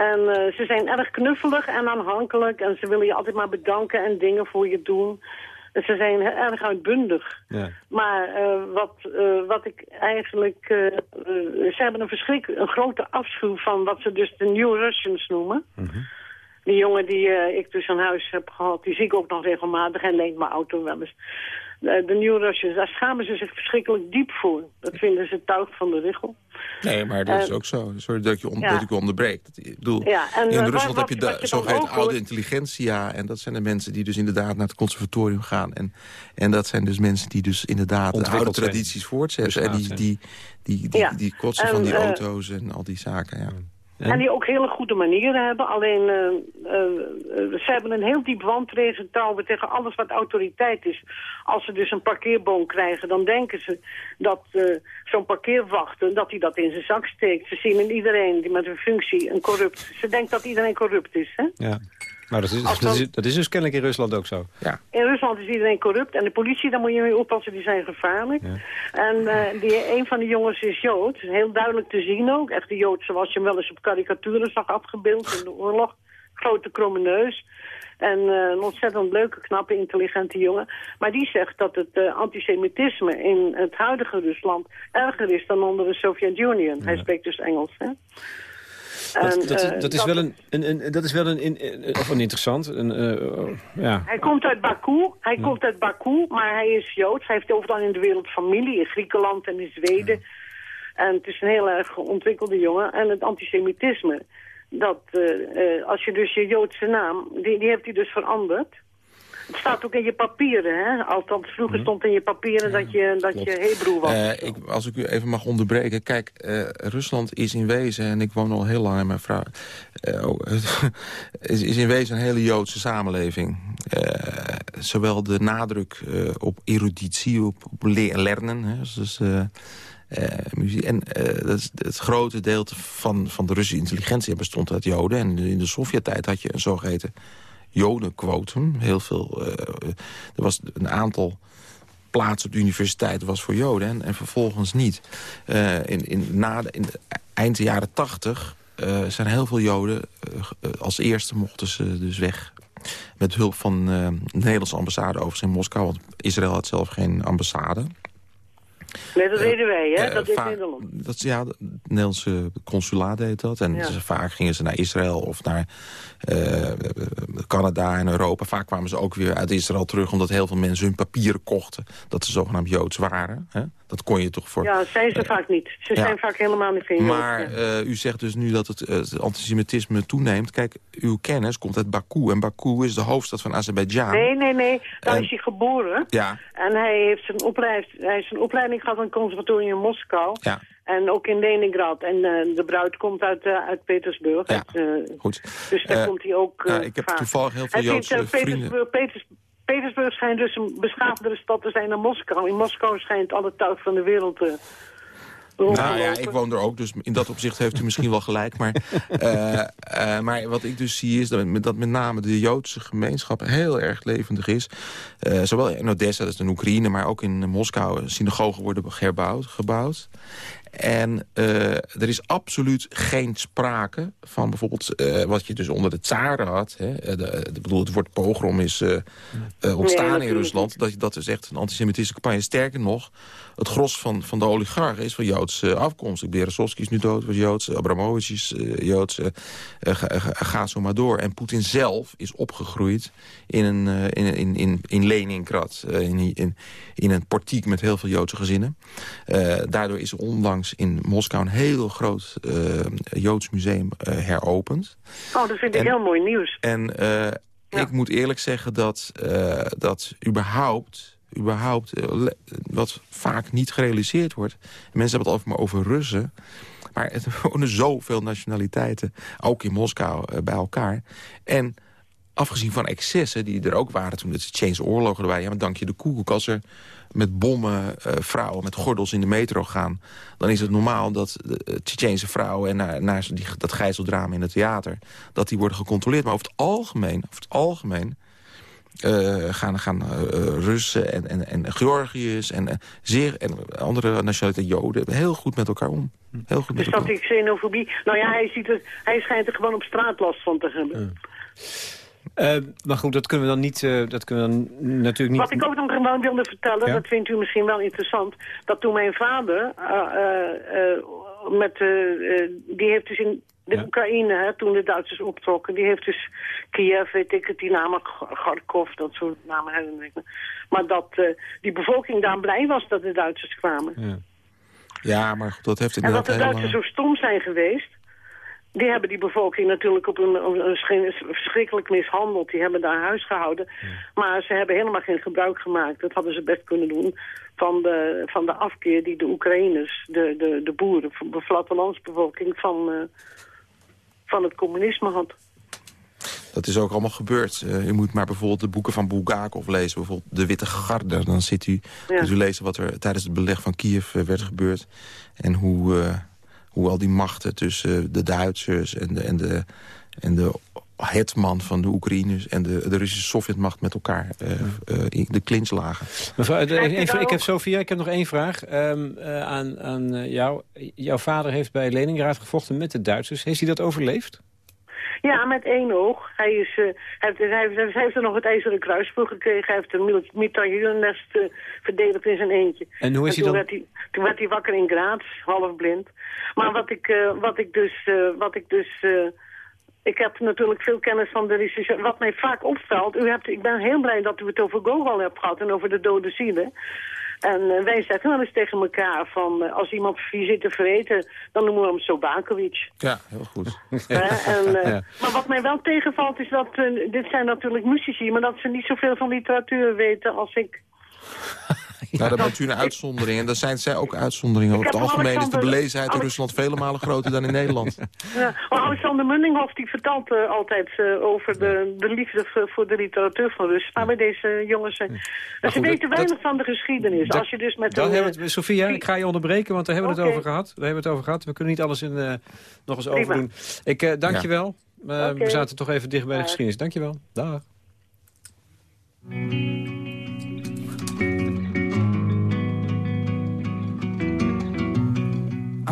en uh, ze zijn erg knuffelig en aanhankelijk. En ze willen je altijd maar bedanken en dingen voor je doen. Ze zijn erg uitbundig. Ja. Maar uh, wat, uh, wat ik eigenlijk... ze hebben een verschrik, een grote afschuw van wat ze dus de New Russians noemen. Mm -hmm. Die jongen die uh, ik dus aan huis heb gehad, die zie ik ook nog regelmatig en leent mijn auto wel eens. Uh, de New Russians, daar schamen ze zich verschrikkelijk diep voor. Dat vinden ze tuig van de richel. Nee, maar dat uh, is ook zo. Sorry dat, je on ja. dat ik onderbreek. Ik bedoel, ja, en, in Rusland wat, heb je, de zogeheten oude intelligentia. En dat zijn de mensen die dus inderdaad naar het conservatorium gaan. En, en dat zijn dus mensen die dus inderdaad de oude tradities voortzetten. En die, die, die, die, die, ja. die kotsen en, van die auto's en al die zaken, ja. En? en die ook hele goede manieren hebben. Alleen, uh, uh, ze hebben een heel diep wantrouwen tegen alles wat autoriteit is. Als ze dus een parkeerboom krijgen, dan denken ze dat uh, zo'n parkeerwachter, dat hij dat in zijn zak steekt. Ze zien in iedereen die met een functie een corrupt... Ze denkt dat iedereen corrupt is, hè? Ja. Maar dat is, dat, is, dat is dus kennelijk in Rusland ook zo. Ja. In Rusland is iedereen corrupt. En de politie, daar moet je mee oppassen, die zijn gevaarlijk. Ja. En uh, die, een van de jongens is Jood. Heel duidelijk te zien ook. Echt de Jood zoals je hem wel eens op karikaturen zag afgebeeld in de oorlog. Grote kromme neus. En uh, een ontzettend leuke, knappe, intelligente jongen. Maar die zegt dat het uh, antisemitisme in het huidige Rusland erger is dan onder de Sovjet-Unie. Ja. Hij spreekt dus Engels, hè? Dat, dat, dat, is wel een, een, een, dat is wel een, een, of een interessant. Een, uh, ja. Hij komt uit Baku, hij ja. komt uit Baku, maar hij is Joods. Hij heeft overal in de wereld familie, in Griekenland en in Zweden. Ja. En het is een heel erg ontwikkelde jongen. En het antisemitisme, dat uh, als je dus je Joodse naam, die, die heeft hij dus veranderd. Het staat ook in je papieren, hè? Althans, vroeger stond in je papieren dat je, dat je Hebrew was. Uh, ik, als ik u even mag onderbreken. Kijk, uh, Rusland is in wezen, en ik woon al heel lang in mijn vrouw... Uh, is, is in wezen een hele Joodse samenleving. zowel de nadruk op eruditie, op, op lernen... Hè, dus, muziek. En dat is het grote deel van, van de Russische intelligentie bestond uit Joden. En in de Sovjet-tijd had je een zogeheten Jodenquotum. Heel veel, er was een aantal plaats op de universiteit was voor Joden en, en vervolgens niet. in, in, na de, in de eind jaren tachtig uh, zijn heel veel Joden... Als eerste mochten ze dus weg. Met hulp van de Nederlandse ambassade overigens in Moskou. Want Israël had zelf geen ambassade. Nee, dat deden wij, hè? dat deed Nederland. Dat, ja, het Nederlandse consulaat deed dat. En vaak gingen ze naar Israël of naar uh, Canada en Europa. Vaak kwamen ze ook weer uit Israël terug... omdat heel veel mensen hun papieren kochten... dat ze zogenaamd Joods waren. Hè? Dat kon je toch voor... Ja, zijn ze uh, vaak niet. Ze zijn vaak helemaal niet veel Maar uh, u zegt dus nu dat het, het, antisemitisme toeneemt. Kijk, uw kennis komt uit Baku. En Baku is de hoofdstad van Azerbeidzjan. Nee, nee, nee. Daar en, is hij geboren. Ja. En hij heeft zijn, opleid, hij zijn opleiding aan het conservatorium in Moskou. Ja. En ook in Leningrad. En uh, de bruid komt uit, uh, uit Petersburg. Ja, uit, uh, goed. Dus daar komt hij ook Ik heb toevallig heel veel Joodse vrienden. Petersburg, Peters, Petersburg schijnt dus een beschaafdere stad te zijn dan Moskou. In Moskou schijnt alle touw van de wereld. Nou ja, ik woon er ook, dus in dat opzicht heeft u misschien wel gelijk. Maar, uh, uh, maar wat ik dus zie is dat, dat met name de Joodse gemeenschap heel erg levendig is. Uh, zowel in Odessa, dat is in Oekraïne, maar ook in Moskou synagogen worden herbouwd, gebouwd. En uh, er is absoluut geen sprake van bijvoorbeeld uh, wat je dus onder de tsaren had. Hè, de, de, bedoel, het woord pogrom is uh, ontstaan nee, in Rusland. Dat, dat is echt een antisemitische campagne. Sterker nog, het gros van, van de oligarchen is van Joodse afkomst. Berezovsky is nu dood, was Joods. Abramovich is Joods. ga, ga zo maar door. En Poetin zelf is opgegroeid in, een, in, in, in, in Leningrad. in, in, in een portiek met heel veel Joodse gezinnen. daardoor is onlangs in Moskou een heel groot uh, Joods museum uh, heropend. Oh, dat vind ik en, heel mooi nieuws. En ja. ik moet eerlijk zeggen dat, dat überhaupt, überhaupt wat vaak niet gerealiseerd wordt... mensen hebben het altijd maar over Russen... maar er wonen zoveel nationaliteiten, ook in Moskou, bij elkaar. En afgezien van excessen die er ook waren toen de Tsjechische oorlogen erbij... ja, maar dank je de koekoek als er met bommen uh, vrouwen met gordels in de metro gaan... dan is het normaal dat de Tsjechische vrouwen en naar, die, dat gijzeldrama in het theater... dat die worden gecontroleerd. Maar over het algemeen, over het algemeen gaan, gaan uh, Russen en, en, en Georgiërs en, zeer, en andere nationaliteiten Joden heel goed met elkaar om. Heel goed met dus dat die xenofobie... Nou ja, hij, ziet het, hij schijnt er gewoon op straat last van te hebben. Uh, maar goed, dat kunnen we dan niet, uh, dat kunnen we dan natuurlijk niet... Wat ik ook nog gewoon wilde vertellen, ja? dat vindt u misschien wel interessant... dat toen mijn vader, uh, met, die heeft dus in de ja. Oekraïne, hè, toen de Duitsers optrokken... die heeft dus Kiev, weet ik het, die namen, Kharkov, dat soort namen herinner ik me. Maar dat die bevolking daar blij was dat de Duitsers kwamen. Ja, ja maar dat heeft inderdaad En dat de Duitsers helemaal... zo stom zijn geweest... Die hebben die bevolking natuurlijk op een, op een verschrikkelijk mishandeld. Die hebben daar huis gehouden. Ja. Maar ze hebben helemaal geen gebruik gemaakt. Dat hadden ze best kunnen doen van de, van de afkeer die de Oekraïners, de, de, de boeren, de plattelandsbevolking van, uh, van het communisme had. Dat is ook allemaal gebeurd. Uh, u moet maar bijvoorbeeld de boeken van Bulgakov lezen. Bijvoorbeeld De Witte Garde. Dan zit u, ja. u lezen wat er tijdens het beleg van Kiev uh, werd gebeurd. En hoe hoe al die machten tussen de Duitsers en de, en de, en de hetman van de Oekraïners en de, de Russische Sovjetmacht met elkaar uh, uh, in de clinch lagen. Mevrouw, even, ik heb Sofia, ik heb nog één vraag um, uh, aan, aan jou. Jouw vader heeft bij Leningrad gevochten met de Duitsers. Heeft hij dat overleefd? Ja, met één oog. Hij, is, uh, hij, heeft, hij, heeft, hij heeft er nog het ijzeren kruis voor gekregen. Hij heeft een medaillonnest uh, verdedigd in zijn eentje. En hoe is en hij dan? Werd hij, toen werd hij wakker in Graz, half blind. Maar wat ik, uh, wat ik dus... wat ik dus ik heb natuurlijk veel kennis van de Russische... Wat mij vaak opvalt, u hebt, ik ben heel blij dat u het over Gogol hebt gehad en over de dode zielen. En uh, wij zeggen wel eens tegen elkaar van... Uh, als iemand vies zit te vreten, dan noemen we hem Sobakovic. Ja, heel goed. Uh, en, ja. Maar wat mij wel tegenvalt is dat... dit zijn natuurlijk muzici, maar dat ze niet zoveel van literatuur weten als ik. Nou, dan bent u een uitzondering. En dan zijn zij ook uitzonderingen. Over het algemeen is de belezenheid in Rusland vele malen groter dan in Nederland. Ja, maar Alexander Munninghoff die vertelt uh, altijd uh, over de, de liefde voor de literatuur van Rusland. Maar bij deze jongens... Uh, ze goed, weten weinig dat, van de geschiedenis. Dat, Als je dus met dan hebben we Sophia, ik ga je onderbreken, want daar hebben we okay. het over gehad. Daar hebben we het over gehad. We kunnen niet alles in, nog eens overdoen. Ik dank je wel. Okay. We zaten toch even dicht bij de geschiedenis. Dank je wel. Dag.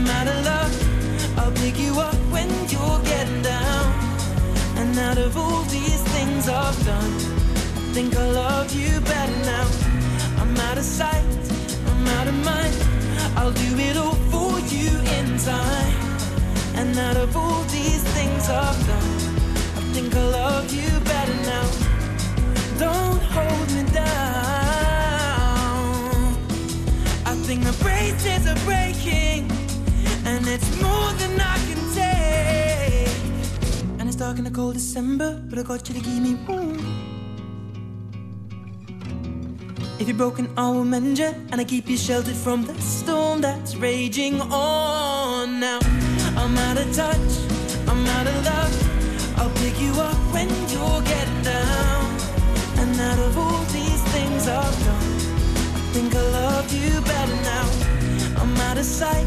I'm out of love. I'll pick you up when you're getting down. And out of all these things I've done, I think I love you better now. I'm out of sight, I'm out of mind. I'll do it all for you in time. And out of all these things I've done, I think I love you better now. Don't hold me down. I think the braces are breaking, and it's more than I can take. And it's dark in the cold December, but I got you to keep me warm. If you're broken, I will mend you, and I keep you sheltered from the storm that's raging on. Now I'm out of touch, I'm out of love. I'll pick you up when you're getting down. And out of all these things I've done, I think I love you better now. I'm out of sight,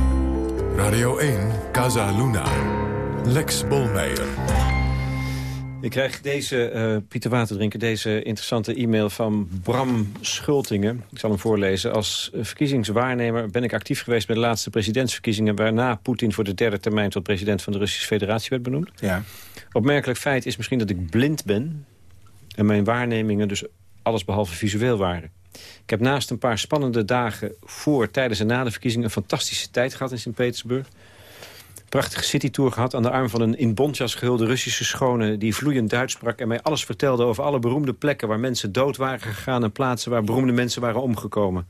Radio 1, Casa Luna. Lex Bolmeijer. Ik krijg deze, uh, Pieter Waterdrinker, deze interessante e-mail van Bram Schultingen. Ik zal hem voorlezen. Als verkiezingswaarnemer ben ik actief geweest bij de laatste presidentsverkiezingen... waarna Poetin voor de derde termijn tot president van de Russische Federatie werd benoemd. Ja. Opmerkelijk feit is misschien dat ik blind ben... en mijn waarnemingen dus allesbehalve visueel waren. Ik heb naast een paar spannende dagen voor, tijdens en na de verkiezingen... een fantastische tijd gehad in Sint-Petersburg. Prachtige citytour gehad aan de arm van een in bontjas gehulde Russische schone... die vloeiend Duits sprak en mij alles vertelde over alle beroemde plekken... waar mensen dood waren gegaan en plaatsen waar beroemde mensen waren omgekomen.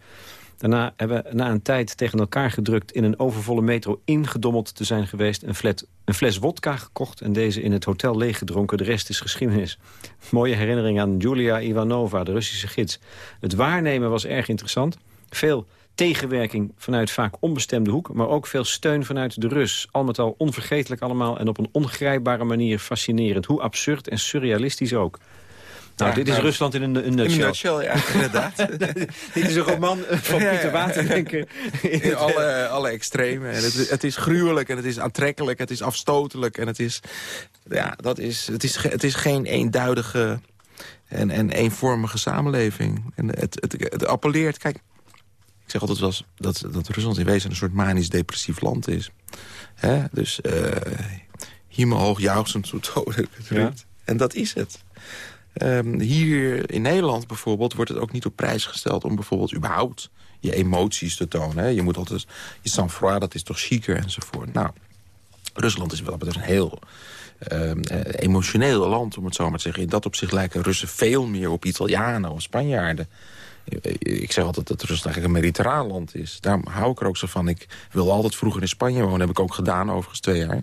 Daarna hebben we na een tijd tegen elkaar gedrukt... in een overvolle metro ingedommeld te zijn geweest... een, een fles wodka gekocht en deze in het hotel leeggedronken. De rest is geschiedenis. Mooie herinnering aan Julia Ivanova, de Russische gids. Het waarnemen was erg interessant. Veel tegenwerking vanuit vaak onbestemde hoek... maar ook veel steun vanuit de Rus. Al met al onvergetelijk allemaal en op een ongrijpbare manier fascinerend. Hoe absurd en surrealistisch ook. Nou, Ja, dit is nou, Rusland in een, een In nutshell. een nutshell, ja, inderdaad. dit is een roman van Ja, ja, Pieter. Waterdenker. In alle, alle extremen. En het, het is gruwelijk en het is aantrekkelijk, het is afstotelijk. En het is, ja, dat is, het is, het is geen eenduidige en, en eenvormige samenleving. En het, het, het appelleert, kijk, Ik zeg altijd wel eens dat, dat Rusland in wezen een soort manisch-depressief land is. Hè? Dus uh, hier hoog juichend zo. En dat is het. Um, hier in Nederland bijvoorbeeld wordt het ook niet op prijs gesteld... om bijvoorbeeld überhaupt je emoties te tonen. Hè? Je moet altijd, je sang-froid, dat is toch chiquer enzovoort. Nou, Rusland is wel een heel uh, emotioneel land, om het zo maar te zeggen. In dat opzicht lijken Russen veel meer op Italianen of Spanjaarden. Ik zeg altijd dat Rusland eigenlijk een mediterraan land is. Daarom hou ik er ook zo van. Ik wil altijd vroeger in Spanje wonen. heb ik ook gedaan, overigens twee jaar.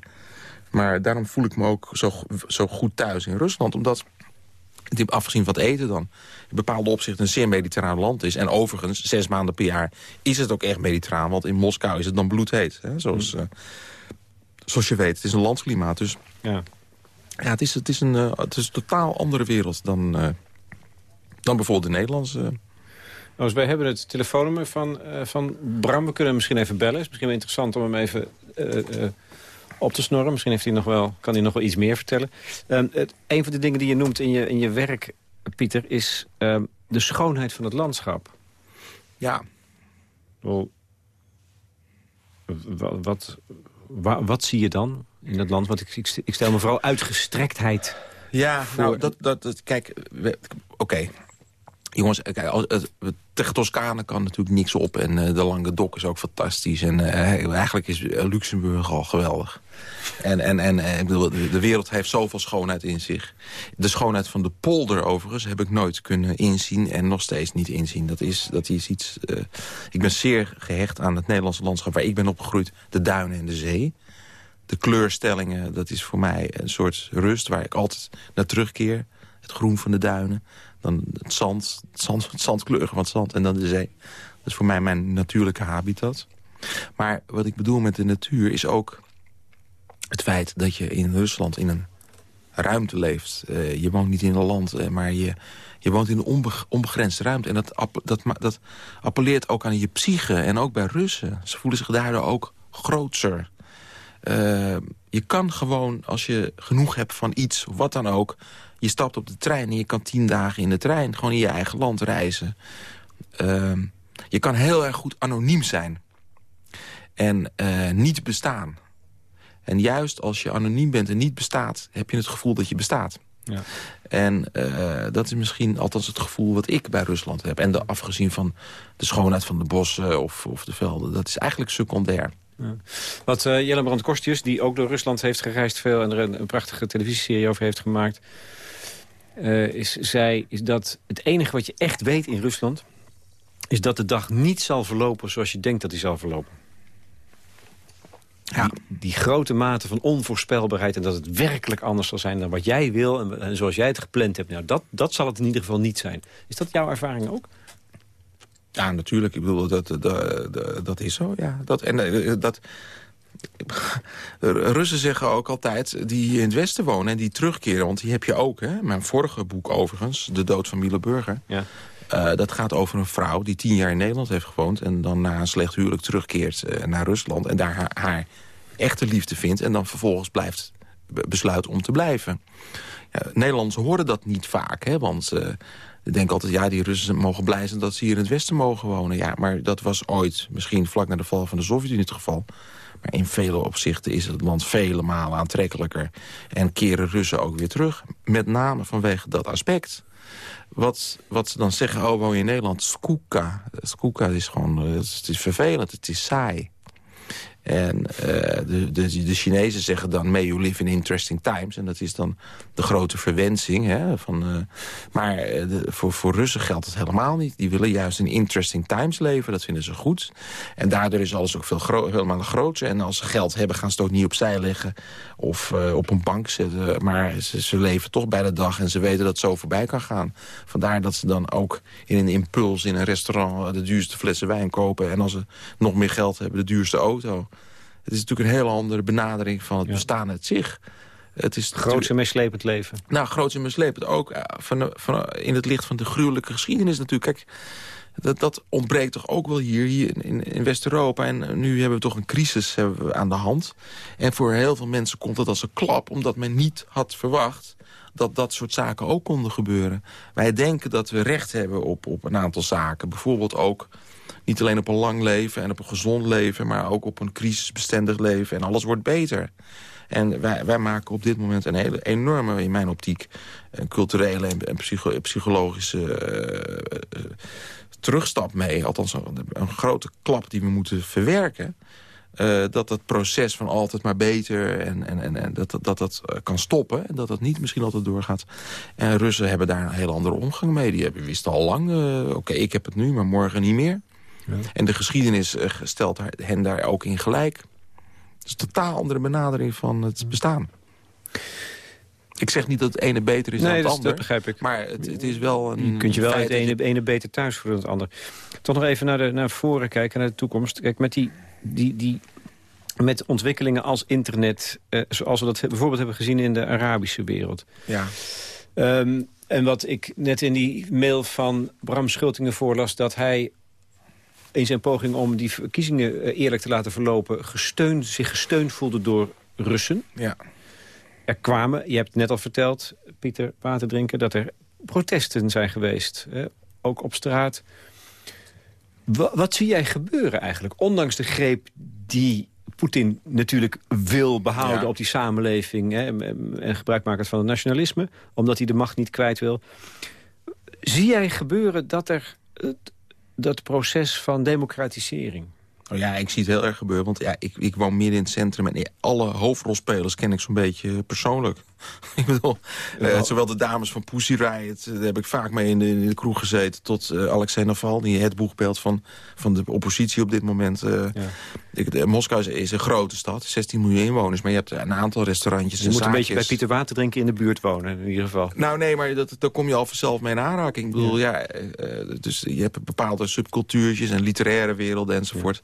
Maar daarom voel ik me ook zo, zo goed thuis in Rusland. Omdat, afgezien van het eten dan... in bepaalde opzichten een zeer mediterraan land is. En overigens, zes maanden per jaar is het ook echt mediterraan. Want in Moskou is het dan bloedheet. Hè? Zoals, uh, zoals je weet, het is een landsklimaat. Dus ja, ja het, is, het, is een, uh, het is een totaal andere wereld dan, uh, dan bijvoorbeeld de Nederlandse... Nou, wij hebben het telefoonnummer van, van Bram. We kunnen hem misschien even bellen. Het is misschien wel interessant om hem even op te snorren. Misschien heeft hij nog wel, kan hij nog wel iets meer vertellen. Um, het, een van de dingen die je noemt in je, in je werk, Pieter... is um, de schoonheid van het landschap. Ja. Wel, wat, wat, wat zie je dan in het land? Want ik, ik, ik stel me vooral uitgestrektheid Ja, nou, dat, dat, dat kijk, oké. Jongens, kijk, als, tegen Toscane kan natuurlijk niks op. En uh, de Lange Dok is ook fantastisch. En eigenlijk is Luxemburg al geweldig. En, en, en de wereld heeft zoveel schoonheid in zich. De schoonheid van de polder overigens heb ik nooit kunnen inzien. En nog steeds niet inzien. Dat is, dat is iets... ik ben zeer gehecht aan het Nederlandse landschap waar ik ben opgegroeid. De duinen en de zee. De kleurstellingen, dat is voor mij een soort rust waar ik altijd naar terugkeer. Het groen van de duinen dan het zand, het, zand, het zandkleuren van het zand en dan de zee. Dat is voor mij mijn natuurlijke habitat. Maar wat ik bedoel met de natuur is ook het feit dat je in Rusland in een ruimte leeft. Uh, je woont niet in een land, uh, maar je, je woont in een onbegrensde ruimte. En dat, dat, dat appelleert ook aan je psyche en ook bij Russen. Ze voelen zich daardoor ook grootser. Uh, je kan gewoon, als je genoeg hebt van iets, wat dan ook... Je stapt op de trein en je kan tien dagen in de trein... gewoon in je eigen land reizen. Uh, je kan heel erg goed anoniem zijn. En uh, niet bestaan. En juist als je anoniem bent en niet bestaat... heb je het gevoel dat je bestaat. Ja. En uh, dat is misschien althans het gevoel wat ik bij Rusland heb. En de, afgezien van de schoonheid van de bossen of, of de velden. Dat is eigenlijk secundair. Ja. Wat uh, Jelle Brand Kostjes, die ook door Rusland heeft gereisd veel... en er een, een prachtige televisieserie over heeft gemaakt... Uh, is, zij, is dat het enige wat je echt weet in Rusland... is dat de dag niet zal verlopen zoals je denkt dat hij zal verlopen. Ja. Die, die, grote mate van onvoorspelbaarheid... en dat het werkelijk anders zal zijn dan wat jij wil... en, en zoals jij het gepland hebt, nou, dat, dat zal het in ieder geval niet zijn. Is dat jouw ervaring ook? Ja, natuurlijk. Ik bedoel, dat, dat, dat, dat is zo, ja. Dat, en eh, dat... Russen zeggen ook altijd, die in het Westen wonen en die terugkeren... want die heb je ook, hè? mijn vorige boek overigens, De dood van Miele Burger... Ja. Uh, dat gaat over een vrouw die tien jaar in Nederland heeft gewoond... en dan na een slecht huwelijk terugkeert uh, naar Rusland... en daar haar, haar, echte liefde vindt... en dan vervolgens blijft besluit om te blijven. Ja, Nederlanders horen dat niet vaak, hè, want... Uh, ik denk altijd, ja, die Russen mogen blij zijn dat ze hier in het Westen mogen wonen. Ja, maar dat was ooit, misschien vlak na de val van de Sovjet-Unie het geval. Maar in vele opzichten is het land vele malen aantrekkelijker. En keren Russen ook weer terug. Met name vanwege dat aspect. Wat, wat ze dan zeggen, oh, woon in Nederland? Skuka. Skuka is gewoon, eh, het is vervelend, het is saai. En uh, de, de, de Chinezen zeggen dan... may you live in interesting times. En dat is dan de grote verwensing. Hè, van, uh, maar uh, de, voor, voor Russen geldt het helemaal niet. Die willen juist in interesting times leven. Dat vinden ze goed. En daardoor is alles ook veel gro helemaal groter. En als ze geld hebben, gaan ze het ook niet opzij leggen. Of op een bank zetten. Maar ze, ze, leven toch bij de dag. En ze weten dat het zo voorbij kan gaan. Vandaar dat ze dan ook in een impuls in een restaurant... de duurste flessen wijn kopen. En als ze nog meer geld hebben, de duurste auto. Het is natuurlijk een hele andere benadering van het bestaan uit zich. Het is groots en meeslepend leven. Nou, groots en meeslepend ook. Van, van, in het licht van de gruwelijke geschiedenis natuurlijk. Kijk, Dat, dat ontbreekt toch ook wel hier, hier in, in West-Europa. En nu hebben we toch een crisis hebben we aan de hand. En voor heel veel mensen komt dat als een klap... omdat men niet had verwacht dat dat soort zaken ook konden gebeuren. Wij denken dat we recht hebben op, op een aantal zaken. Bijvoorbeeld ook niet alleen op een lang leven en op een gezond leven... maar ook op een crisisbestendig leven. En alles wordt beter. En wij, wij maken op dit moment een hele enorme, in mijn optiek... Een culturele en, psychologische uh, terugstap mee. Althans, een, een, grote klap die we moeten verwerken. Uh, dat dat proces van altijd maar beter en, en, en, en dat, dat dat kan stoppen. En dat dat niet misschien altijd doorgaat. En Russen hebben daar een hele andere omgang mee. Die hebben, wisten al lang, oké, ik heb het nu, maar morgen niet meer. Ja. En de geschiedenis stelt hen daar ook in gelijk is een totaal andere benadering van het bestaan. Ik zeg niet dat het ene beter is dan het ander. dat begrijp ik. Maar het, het, is wel een... Je kunt je wel het ene, ene beter thuis voelen dan het ander. Toch nog even naar, de, naar voren kijken, naar de toekomst. Kijk, met die, die, die met ontwikkelingen als internet... Eh, zoals we dat bijvoorbeeld hebben gezien in de Arabische wereld. Ja. Um, en wat ik net in die mail van Bram Schultingen voorlas... dat hij in zijn poging om die verkiezingen eh, eerlijk te laten verlopen... Gesteund, zich gesteund voelde door Russen. Ja. Er kwamen, je hebt net al verteld, Pieter Waterdrinken... dat er protesten zijn geweest, hè, ook op straat. Wat, wat zie jij gebeuren eigenlijk? Ondanks de greep die Poetin natuurlijk wil behouden op die samenleving... Hè, en gebruik maken van het nationalisme, omdat hij de macht niet kwijt wil. Zie jij gebeuren dat er dat proces van democratisering? Oh ja, ik zie het heel erg gebeuren. Want ja, ik, ik woon midden in het centrum. En alle hoofdrolspelers ken ik zo'n beetje persoonlijk. ik bedoel, uh, zowel de dames van Pussy Riot... daar heb ik vaak mee in de, in de kroeg gezeten... tot uh, Alexei Navalny, het boegbeeld van, van de oppositie op dit moment. Uh, ja. Ik, Moskou is, een grote stad, 16 miljoen inwoners. Maar je hebt een aantal restaurantjes Je moet een beetje bij Pieter Waterdrinken in de buurt wonen, in ieder geval. Nou nee, maar dat, daar kom je al vanzelf mee in aanraking. Ik bedoel, ja, dus je hebt bepaalde subcultuurtjes... en literaire werelden enzovoort...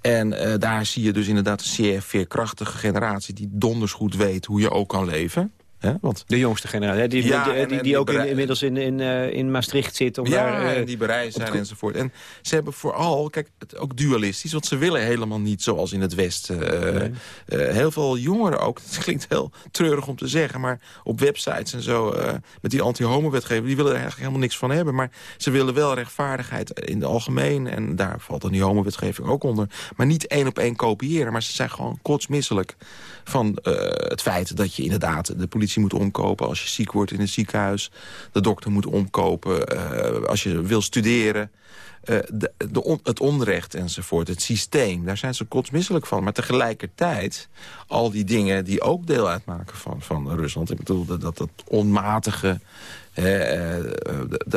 En uh, daar zie je dus inderdaad een zeer veerkrachtige generatie... die donders goed weet hoe je ook kan leven. Want, de jongste generatie, die, ja, die, die, die, ook in, inmiddels in, in, uh, in Maastricht zit. Om ja, daar, uh, en die bereid zijn enzovoort. En ze hebben vooral, kijk, het, ook dualistisch... want ze willen helemaal niet zoals in het Westen. Nee. heel veel jongeren ook, het klinkt heel treurig om te zeggen... maar op websites en zo, met die anti-homo-wetgeving... die willen er eigenlijk helemaal niks van hebben. Maar ze willen wel rechtvaardigheid in de algemeen... en daar valt dan die homo-wetgeving ook onder. Maar niet één op één kopiëren, maar ze zijn gewoon kotsmisselijk... van het feit dat je inderdaad de politie moet omkopen als je ziek wordt in een ziekenhuis. De dokter moet omkopen uh, als je wil studeren. Uh, de, de het onrecht enzovoort, het systeem, daar zijn ze kotsmisselijk van. Maar tegelijkertijd, al die dingen die ook deel uitmaken van, van Rusland... ik bedoel, dat, dat, dat onmatige, uh,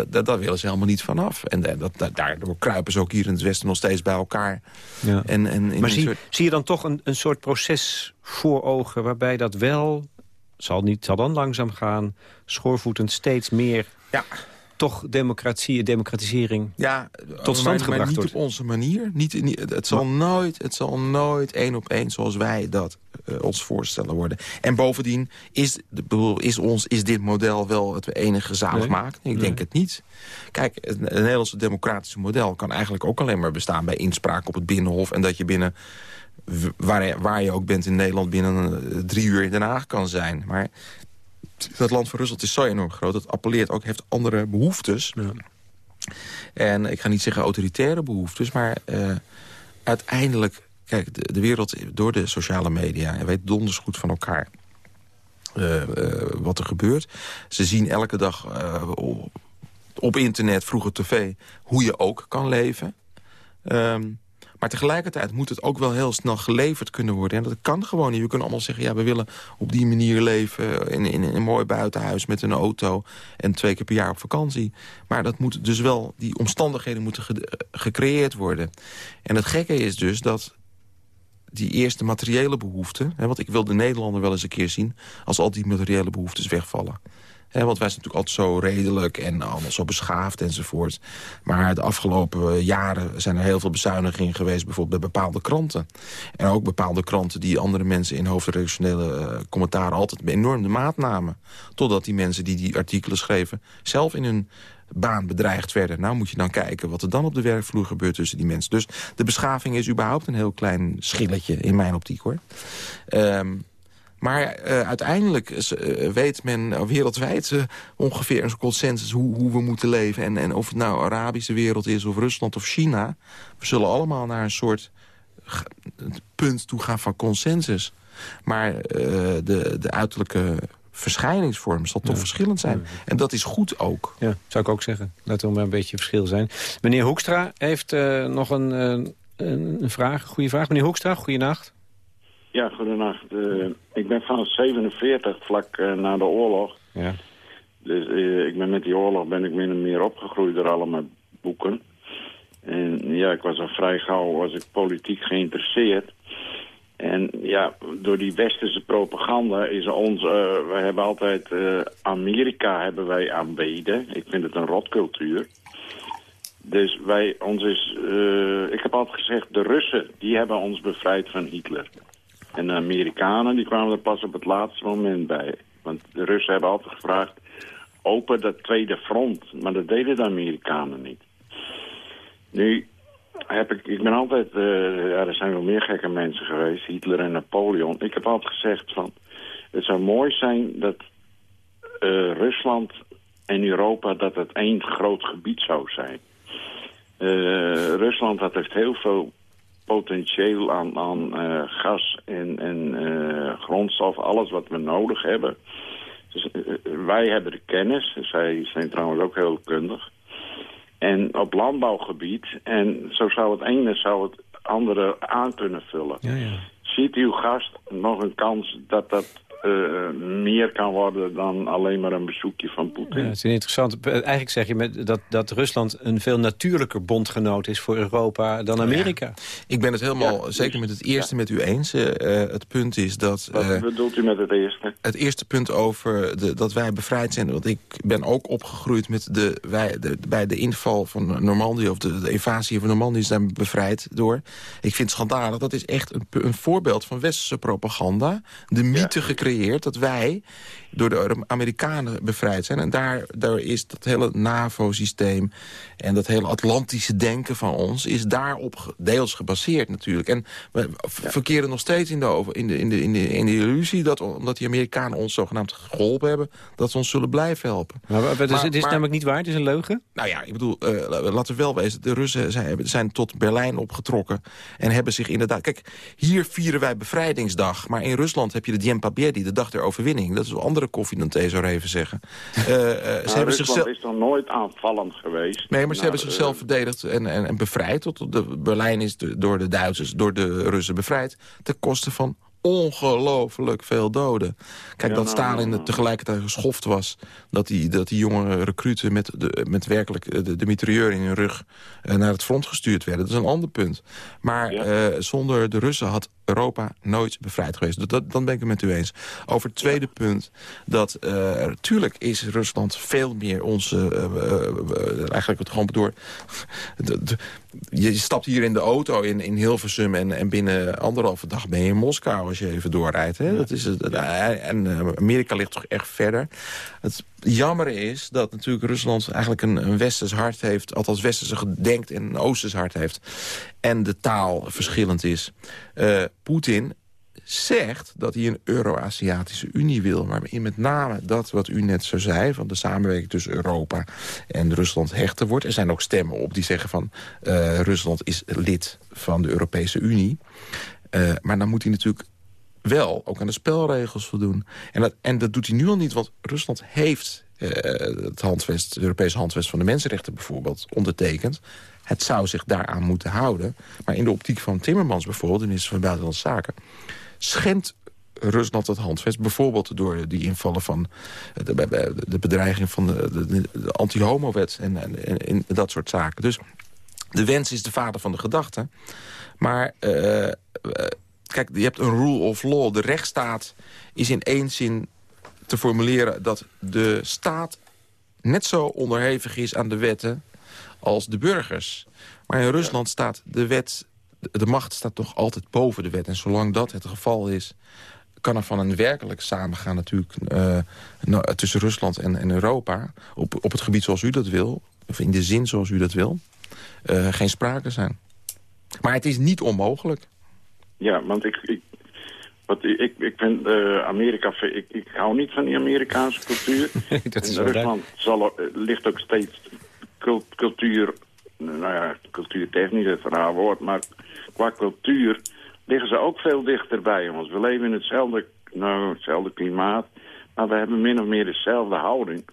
daar willen ze helemaal niet vanaf. En dat, dat, daardoor kruipen ze ook hier in het Westen nog steeds bij elkaar. Ja. En, en maar zie, zie je dan toch een, een soort proces voor ogen... waarbij dat wel zal, niet, zal dan langzaam gaan, schoorvoetend steeds meer... Ja. toch democratie, democratisering ja, tot stand maar, maar niet op onze manier. Niet, niet, het, zal nooit, het zal nooit één op één zoals wij dat uh, ons voorstellen worden. En bovendien is, is, ons, is dit model wel het enige zalig nee. Ik nee. denk het niet. Kijk, het, het Nederlandse democratische model kan eigenlijk ook alleen maar bestaan... bij inspraak op het Binnenhof en dat je binnen waar, waar je ook bent in Nederland binnen uh, drie uur in Den Haag kan zijn. Maar dat land van Rusland is zo enorm groot. Het appelleert ook, heeft andere behoeftes. Ja. En ik ga niet zeggen autoritaire behoeftes, maar uh, uiteindelijk... Kijk, de, de, wereld door de sociale media... en weet donders goed van elkaar uh, wat er gebeurt. Ze zien elke dag op internet, vroeger tv... hoe je ook kan leven... Um, maar tegelijkertijd moet het ook wel heel snel geleverd kunnen worden. En dat kan gewoon niet. We kunnen allemaal zeggen, ja, we willen op die manier leven... in, in, een mooi buitenhuis met een auto en twee keer per jaar op vakantie. Maar dat moet dus wel, die omstandigheden moeten ge, gecreëerd worden. En het gekke is dus dat die eerste materiële behoeften... Hè, want ik wil de Nederlander wel eens een keer zien... als al die materiële behoeftes wegvallen. Want wij zijn natuurlijk altijd zo redelijk en allemaal zo beschaafd enzovoort. Maar de afgelopen jaren zijn er heel veel bezuinigingen geweest... bijvoorbeeld bij bepaalde kranten. En ook bepaalde kranten die andere mensen in hoofdredactionele uh, commentaren... altijd enorm de maat namen. Totdat die mensen die die artikelen schreven... zelf in hun baan bedreigd werden. Nou moet je dan kijken wat er dan op de werkvloer gebeurt tussen die mensen. Dus de beschaving is überhaupt een heel klein schilletje in mijn optiek hoor. Um, maar uh, uiteindelijk uh, weet men wereldwijd uh, ongeveer een consensus hoe, hoe we moeten leven. En, en of het nou Arabische wereld is of Rusland of China. We zullen allemaal naar een soort punt toe gaan van consensus. Maar de, de uiterlijke verschijningsvorm zal toch verschillend zijn. En dat is goed ook. Ja, zou ik ook zeggen. Dat er maar een beetje verschil zijn. Meneer Hoekstra heeft nog een, een, een vraag, een goede vraag. Meneer Hoekstra, goedenacht. Ja, goedenacht. Uh, ik ben van 47, vlak uh, na de oorlog. Ja. Dus uh, ik ben met die oorlog ben ik min en meer opgegroeid door allemaal boeken. En ja, ik was al vrij gauw was ik politiek geïnteresseerd. En ja, door die westerse propaganda is ons... wij hebben altijd Amerika hebben wij aanbeden. Ik vind het een rotcultuur. Dus wij, ons is... ik heb altijd gezegd, de Russen, die hebben ons bevrijd van Hitler. En de Amerikanen die kwamen er pas op het laatste moment bij. Want de Russen hebben altijd gevraagd... open dat tweede front. Maar dat deden de Amerikanen niet. Nu heb ik... Ik ben altijd... Uh, ja, er zijn wel meer gekke mensen geweest. Hitler en Napoleon. Ik heb altijd gezegd van... Het zou mooi zijn dat uh, Rusland en Europa... dat het één groot gebied zou zijn. Uh, Rusland dat heeft heel veel potentieel aan, aan uh, gas en, en uh, grondstof, alles wat we nodig hebben. Dus, uh, wij hebben de kennis, zij zijn trouwens ook heel kundig. En op landbouwgebied, en zo zou het ene zou het andere aan kunnen vullen. Ja, ja. Ziet uw gast nog een kans dat dat uh, meer kan worden dan alleen maar een bezoekje van Poetin. Ja, het is interessant. Eigenlijk zeg je met dat, dat Rusland een veel natuurlijker bondgenoot is voor Europa dan Amerika. Ja. Ik ben het helemaal zeker met het eerste met u eens. Uh, het punt is dat... Wat uh, bedoelt u met het eerste? Het eerste punt over de, dat wij bevrijd zijn. Want ik ben ook opgegroeid met de, wij, de, bij de inval van Normandië... of de, de invasie van Normandië zijn bevrijd door. Ik vind het schandalig. Dat is echt een, een voorbeeld van westerse propaganda. De mythe gecreëerd dat wij door de Amerikanen bevrijd zijn. En daar, daar is dat hele NAVO-systeem en dat hele Atlantische denken van ons... is daarop deels gebaseerd natuurlijk. En we verkeren nog steeds in de, in, de, in, de, in, de, in de illusie... dat omdat die Amerikanen ons zogenaamd geholpen hebben... dat ze ons zullen blijven helpen. Maar, maar, dus, het is namelijk niet waar, het is een leugen? Nou ja, ik bedoel, uh, laten we wel wezen... de Russen zijn, zijn tot Berlijn opgetrokken en hebben zich inderdaad... Kijk, hier vieren wij bevrijdingsdag, maar in Rusland heb je de Dien Pabierdi, de dag der overwinning. Dat is een andere koffie dan thee, zou even zeggen. Uh, ze nou, hebben zichzelf... is dan nooit aanvallend geweest. Nee, maar ze hebben nou, zichzelf verdedigd en, en, en bevrijd. Tot de, Berlijn is door de Duitsers, door de Russen bevrijd. Ten koste van ongelooflijk veel doden. Kijk, dat nou, Stalin nou, tegelijkertijd geschoft was... dat die, dat die jonge recruten met, de, met werkelijk de, de mitrailleur in hun rug... Uh, naar het front gestuurd werden. Dat is een ander punt. Maar uh, zonder de Russen had Europa nooit bevrijd geweest. Dat, dan ben ik het met u eens. Over het tweede punt, dat uh, is Rusland veel meer onze... Uh, eigenlijk het gewoon door... je stapt hier in de auto in, in Hilversum en, en binnen anderhalve dag ben je in Moskou als je even doorrijdt. Hè? Dat is, en Amerika ligt toch echt verder. Het jammer is dat natuurlijk Rusland eigenlijk een, een westers hart heeft... althans westerse gedenkt en een oosters hart heeft. En de taal verschillend is. Uh, Poetin zegt dat hij een Euro-Aziatische Unie wil. Maar in met name dat wat u net zo zei... van de samenwerking tussen Europa en Rusland hechter wordt. Er zijn ook stemmen op die zeggen van... Uh, Rusland is lid van de Europese Unie. Uh, maar dan moet hij natuurlijk wel ook aan de spelregels voldoen. En dat, en dat doet hij nu al niet, want Rusland heeft uh, het, handvest, het Europese handvest van de mensenrechten bijvoorbeeld ondertekend. Het zou zich daaraan moeten houden. Maar in de optiek van Timmermans bijvoorbeeld, de minister van Buitenlandse Zaken... schendt Rusland het handvest. Bijvoorbeeld door die invallen van de, de bedreiging van de, de, de anti-homo-wet en, en, en, dat soort zaken. Dus de wens is de vader van de gedachte. Maar uh, kijk, je hebt een rule of law. De rechtsstaat is in één zin te formuleren dat de staat net zo onderhevig is aan de wetten als de burgers. Maar in Rusland staat de wet, de macht staat toch altijd boven de wet. En zolang dat het geval is, kan er van een werkelijk samengaan natuurlijk uh, tussen Rusland en, en Europa. Op, op het gebied zoals u dat wil, of in de zin zoals u dat wil, uh, geen sprake zijn. Maar het is niet onmogelijk. Ja, want ik, ik, wat, ik, ik vind uh, Amerika, ik, ik hou niet van die Amerikaanse cultuur. dat is in Rusland zal, ligt ook steeds cultuur, nou ja, cultuurtechnisch het verhaal woord, maar qua cultuur liggen ze ook veel dichterbij ons. We leven in hetzelfde, nou, hetzelfde klimaat, maar we hebben min of meer dezelfde houding.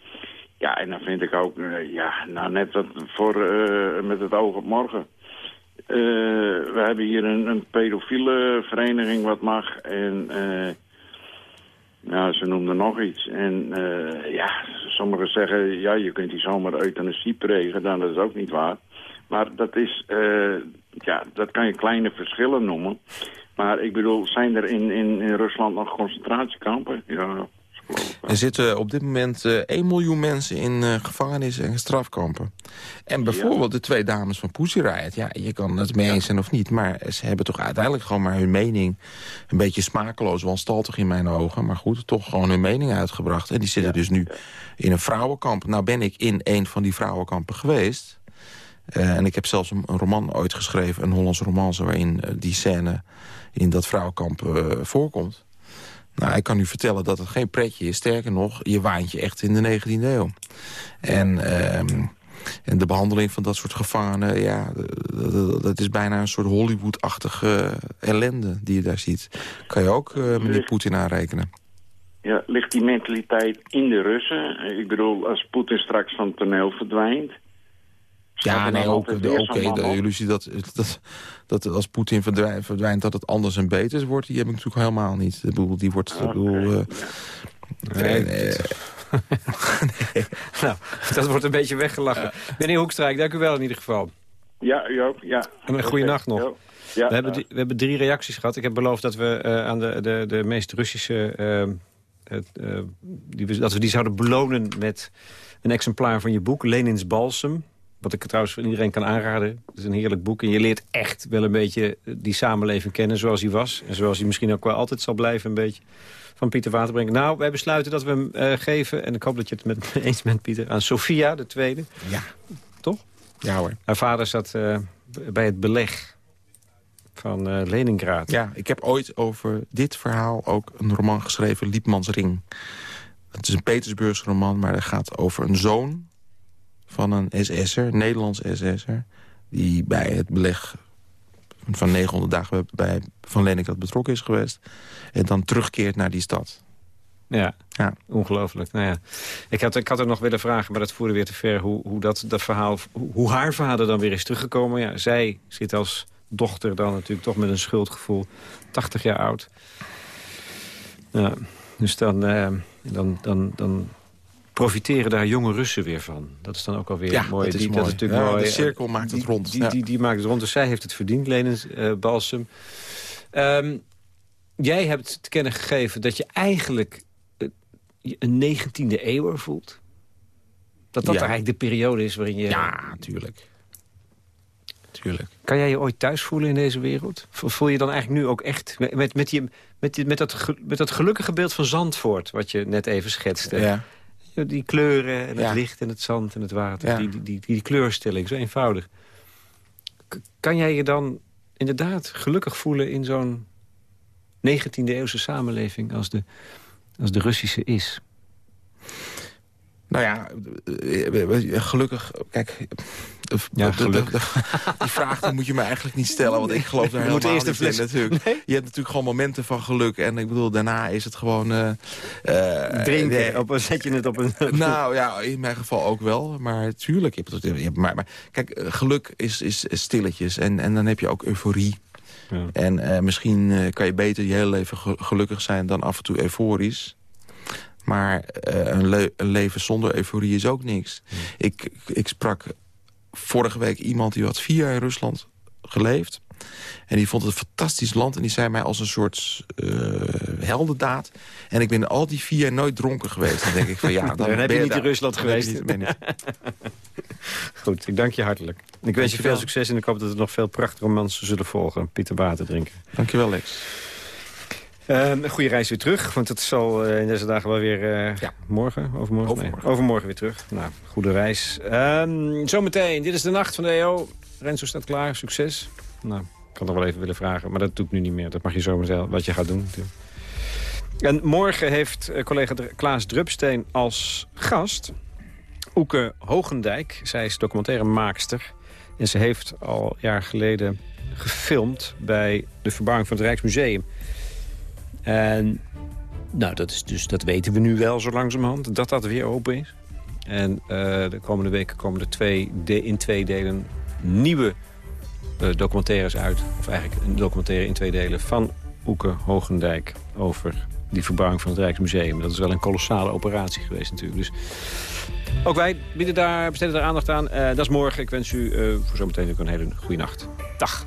Ja, en dan vind ik ook, uh, ja, nou net wat voor, uh, met het oog op morgen. Uh, we hebben hier een, een pedofiele vereniging wat mag en... Nou, ze noemden nog iets. En ja, sommigen zeggen, ja, je kunt die zomaar euthanasie pregen. Dan dat is ook niet waar. Maar dat is, ja, dat kan je kleine verschillen noemen. Maar ik bedoel, zijn er in, in, in Rusland nog concentratiekampen? Ja, er zitten op dit moment uh, eh, 1 miljoen mensen in uh, gevangenissen en strafkampen. En bijvoorbeeld de twee dames van Pussy Riot. Ja, je kan het mee eens zijn of niet. Maar ze hebben toch uiteindelijk gewoon maar hun mening... een beetje smakeloos, wanstaltig in mijn ogen. Maar goed, toch gewoon hun mening uitgebracht. En die zitten dus nu in een vrouwenkamp. Nou ben ik in een van die vrouwenkampen geweest. Uh, en ik heb zelfs een, een, roman ooit geschreven, een Hollandse romance... waarin die scène in dat vrouwenkamp voorkomt. Nou, ik kan u vertellen dat het geen pretje is. Sterker nog, je waant je echt in de 19e eeuw. En, ehm, en de behandeling van dat soort gevangenen... ja, dat, is bijna een soort Hollywood-achtige ellende die je daar ziet. Kan je ook uh, meneer Poetin aanrekenen. Ja, ligt die mentaliteit in de Russen? Ik bedoel, als Poetin straks van het toneel verdwijnt... Ja, nee, ook de, okay, de illusie dat, dat, dat als Poetin verdwijnt, verdwijnt dat het anders en beter wordt... die heb ik natuurlijk helemaal niet. Ik bedoel, die wordt... Okay. Bedoel, uh, nee, nee. nou, dat wordt een beetje weggelachen. Ja. Meneer Hoekstrijk, dank u wel in ieder geval. Ja, u ook. Ja. En een goede nacht nog. Ja, we, hebben we hebben drie reacties gehad. Ik heb beloofd dat we uh, aan de, de, de meest Russische... Uh, uh, die we, dat we die zouden belonen met een exemplaar van je boek, Lenins Balsem. Wat ik trouwens voor iedereen kan aanraden. Het is een heerlijk boek. En je leert echt wel een beetje die samenleving kennen zoals hij was. En zoals hij misschien ook wel altijd zal blijven een beetje. Van Pieter Waterbrink. Nou, wij besluiten dat we hem uh, geven. En ik hoop dat je het met me eens bent, Pieter. Aan Sofia, de tweede. Ja. Toch? Ja hoor. Haar vader zat uh, bij het beleg van uh, Leningrad. Ja, ik heb ooit over dit verhaal ook een roman geschreven. Liepmans Ring. Het is een Petersburgse roman, maar het gaat over een zoon van een SS'er, Nederlands SS'er... die bij het beleg van 900 dagen bij Van Leningrad betrokken is geweest... en dan terugkeert naar die stad. Ja, ja. ongelooflijk. Nou ja. ik, had, ik had er nog willen vragen, maar dat voerde weer te ver... hoe, hoe, dat, dat verhaal, hoe haar vader dan weer is teruggekomen. Ja, zij zit als dochter dan natuurlijk toch met een schuldgevoel. 80 jaar oud. Ja, dus dan, eh, dan, dan, dan profiteren daar jonge Russen weer van. Dat is dan ook alweer ja, mooi. Dat is die, mooi. Dat is natuurlijk ja, mooi. De cirkel maakt het rond. Die, die, die, maakt het rond, dus zij heeft het verdiend, Lenens uh, Balsem. Um, jij hebt te kennen gegeven dat je eigenlijk uh, een 19e eeuwer voelt. Dat dat eigenlijk de periode is waarin je... Ja, natuurlijk. Tuurlijk. Kan jij je ooit thuis voelen in deze wereld? Voel je dan eigenlijk nu ook echt... met, met, die, met, die, met, dat, met dat gelukkige beeld van Zandvoort... wat je net even schetste... Ja die kleuren en het licht en het zand en het water. Die, die, die, die, kleurstelling, zo eenvoudig. kan jij je dan inderdaad gelukkig voelen in zo'n 19e eeuwse samenleving als de, als de Russische is? Nou ja, eh, eh, gelukkig... Kijk, ja, gelukkig. die vraag moet je me eigenlijk niet stellen, want ik geloof daar helemaal eerst niet in natuurlijk. Je hebt natuurlijk gewoon momenten van geluk. En ik bedoel, daarna is het gewoon... Uh, Drinken, nee. op, zet je het op een... nou ja, in mijn geval ook wel. Maar tuurlijk, je hebt het, maar, maar, kijk, geluk is, is stilletjes. En, en dan heb je ook euforie. Ja. En uh, misschien kan je beter je hele leven gelukkig zijn dan af en toe euforisch. Maar uh, een, le een, leven zonder euforie is ook niks. Ik, ik sprak vorige week iemand die had vier jaar in Rusland geleefd. En die vond het een fantastisch land. En die zei mij als een soort uh, heldendaad. En ik ben al die vier jaar nooit dronken geweest. Dan denk ik van ja, dan, heb je, niet in Rusland geweest. Niet, niet. Goed, ik dank je hartelijk. Ik wens je veel succes en ik hoop dat er nog veel prachtige romans zullen volgen. Pieter Water drinken. Dankjewel, Lex. Uh, een goede reis weer terug, want het zal uh, in deze dagen wel weer... Uh, ja. Morgen? Overmorgen? Overmorgen. Nee, overmorgen weer terug. Nou, goede reis. Um, zometeen, dit is de nacht van de EO. Renzo staat klaar, succes. Nou, ik kan nog wel even willen vragen, maar dat doe ik nu niet meer. Dat mag je zo zelf wat je gaat doen. En morgen heeft collega Klaas Drupsteen als gast... Oeke Hogendijk. Zij is documentairemaakster. En ze heeft al jaar geleden gefilmd bij de verbouwing van het Rijksmuseum. En nou, dat, is dus, dat weten we nu wel zo langzamerhand, dat dat weer open is. En uh, de komende weken komen er twee, de, in twee delen nieuwe uh, documentaires uit. Of eigenlijk een documentaire in twee delen van Oeke Hogendijk over die verbouwing van het Rijksmuseum. Dat is wel een kolossale operatie geweest natuurlijk. Dus ook wij bieden daar, besteden daar aandacht aan. Uh, dat is morgen. Ik wens u voor zometeen ook een hele goede nacht. Dag.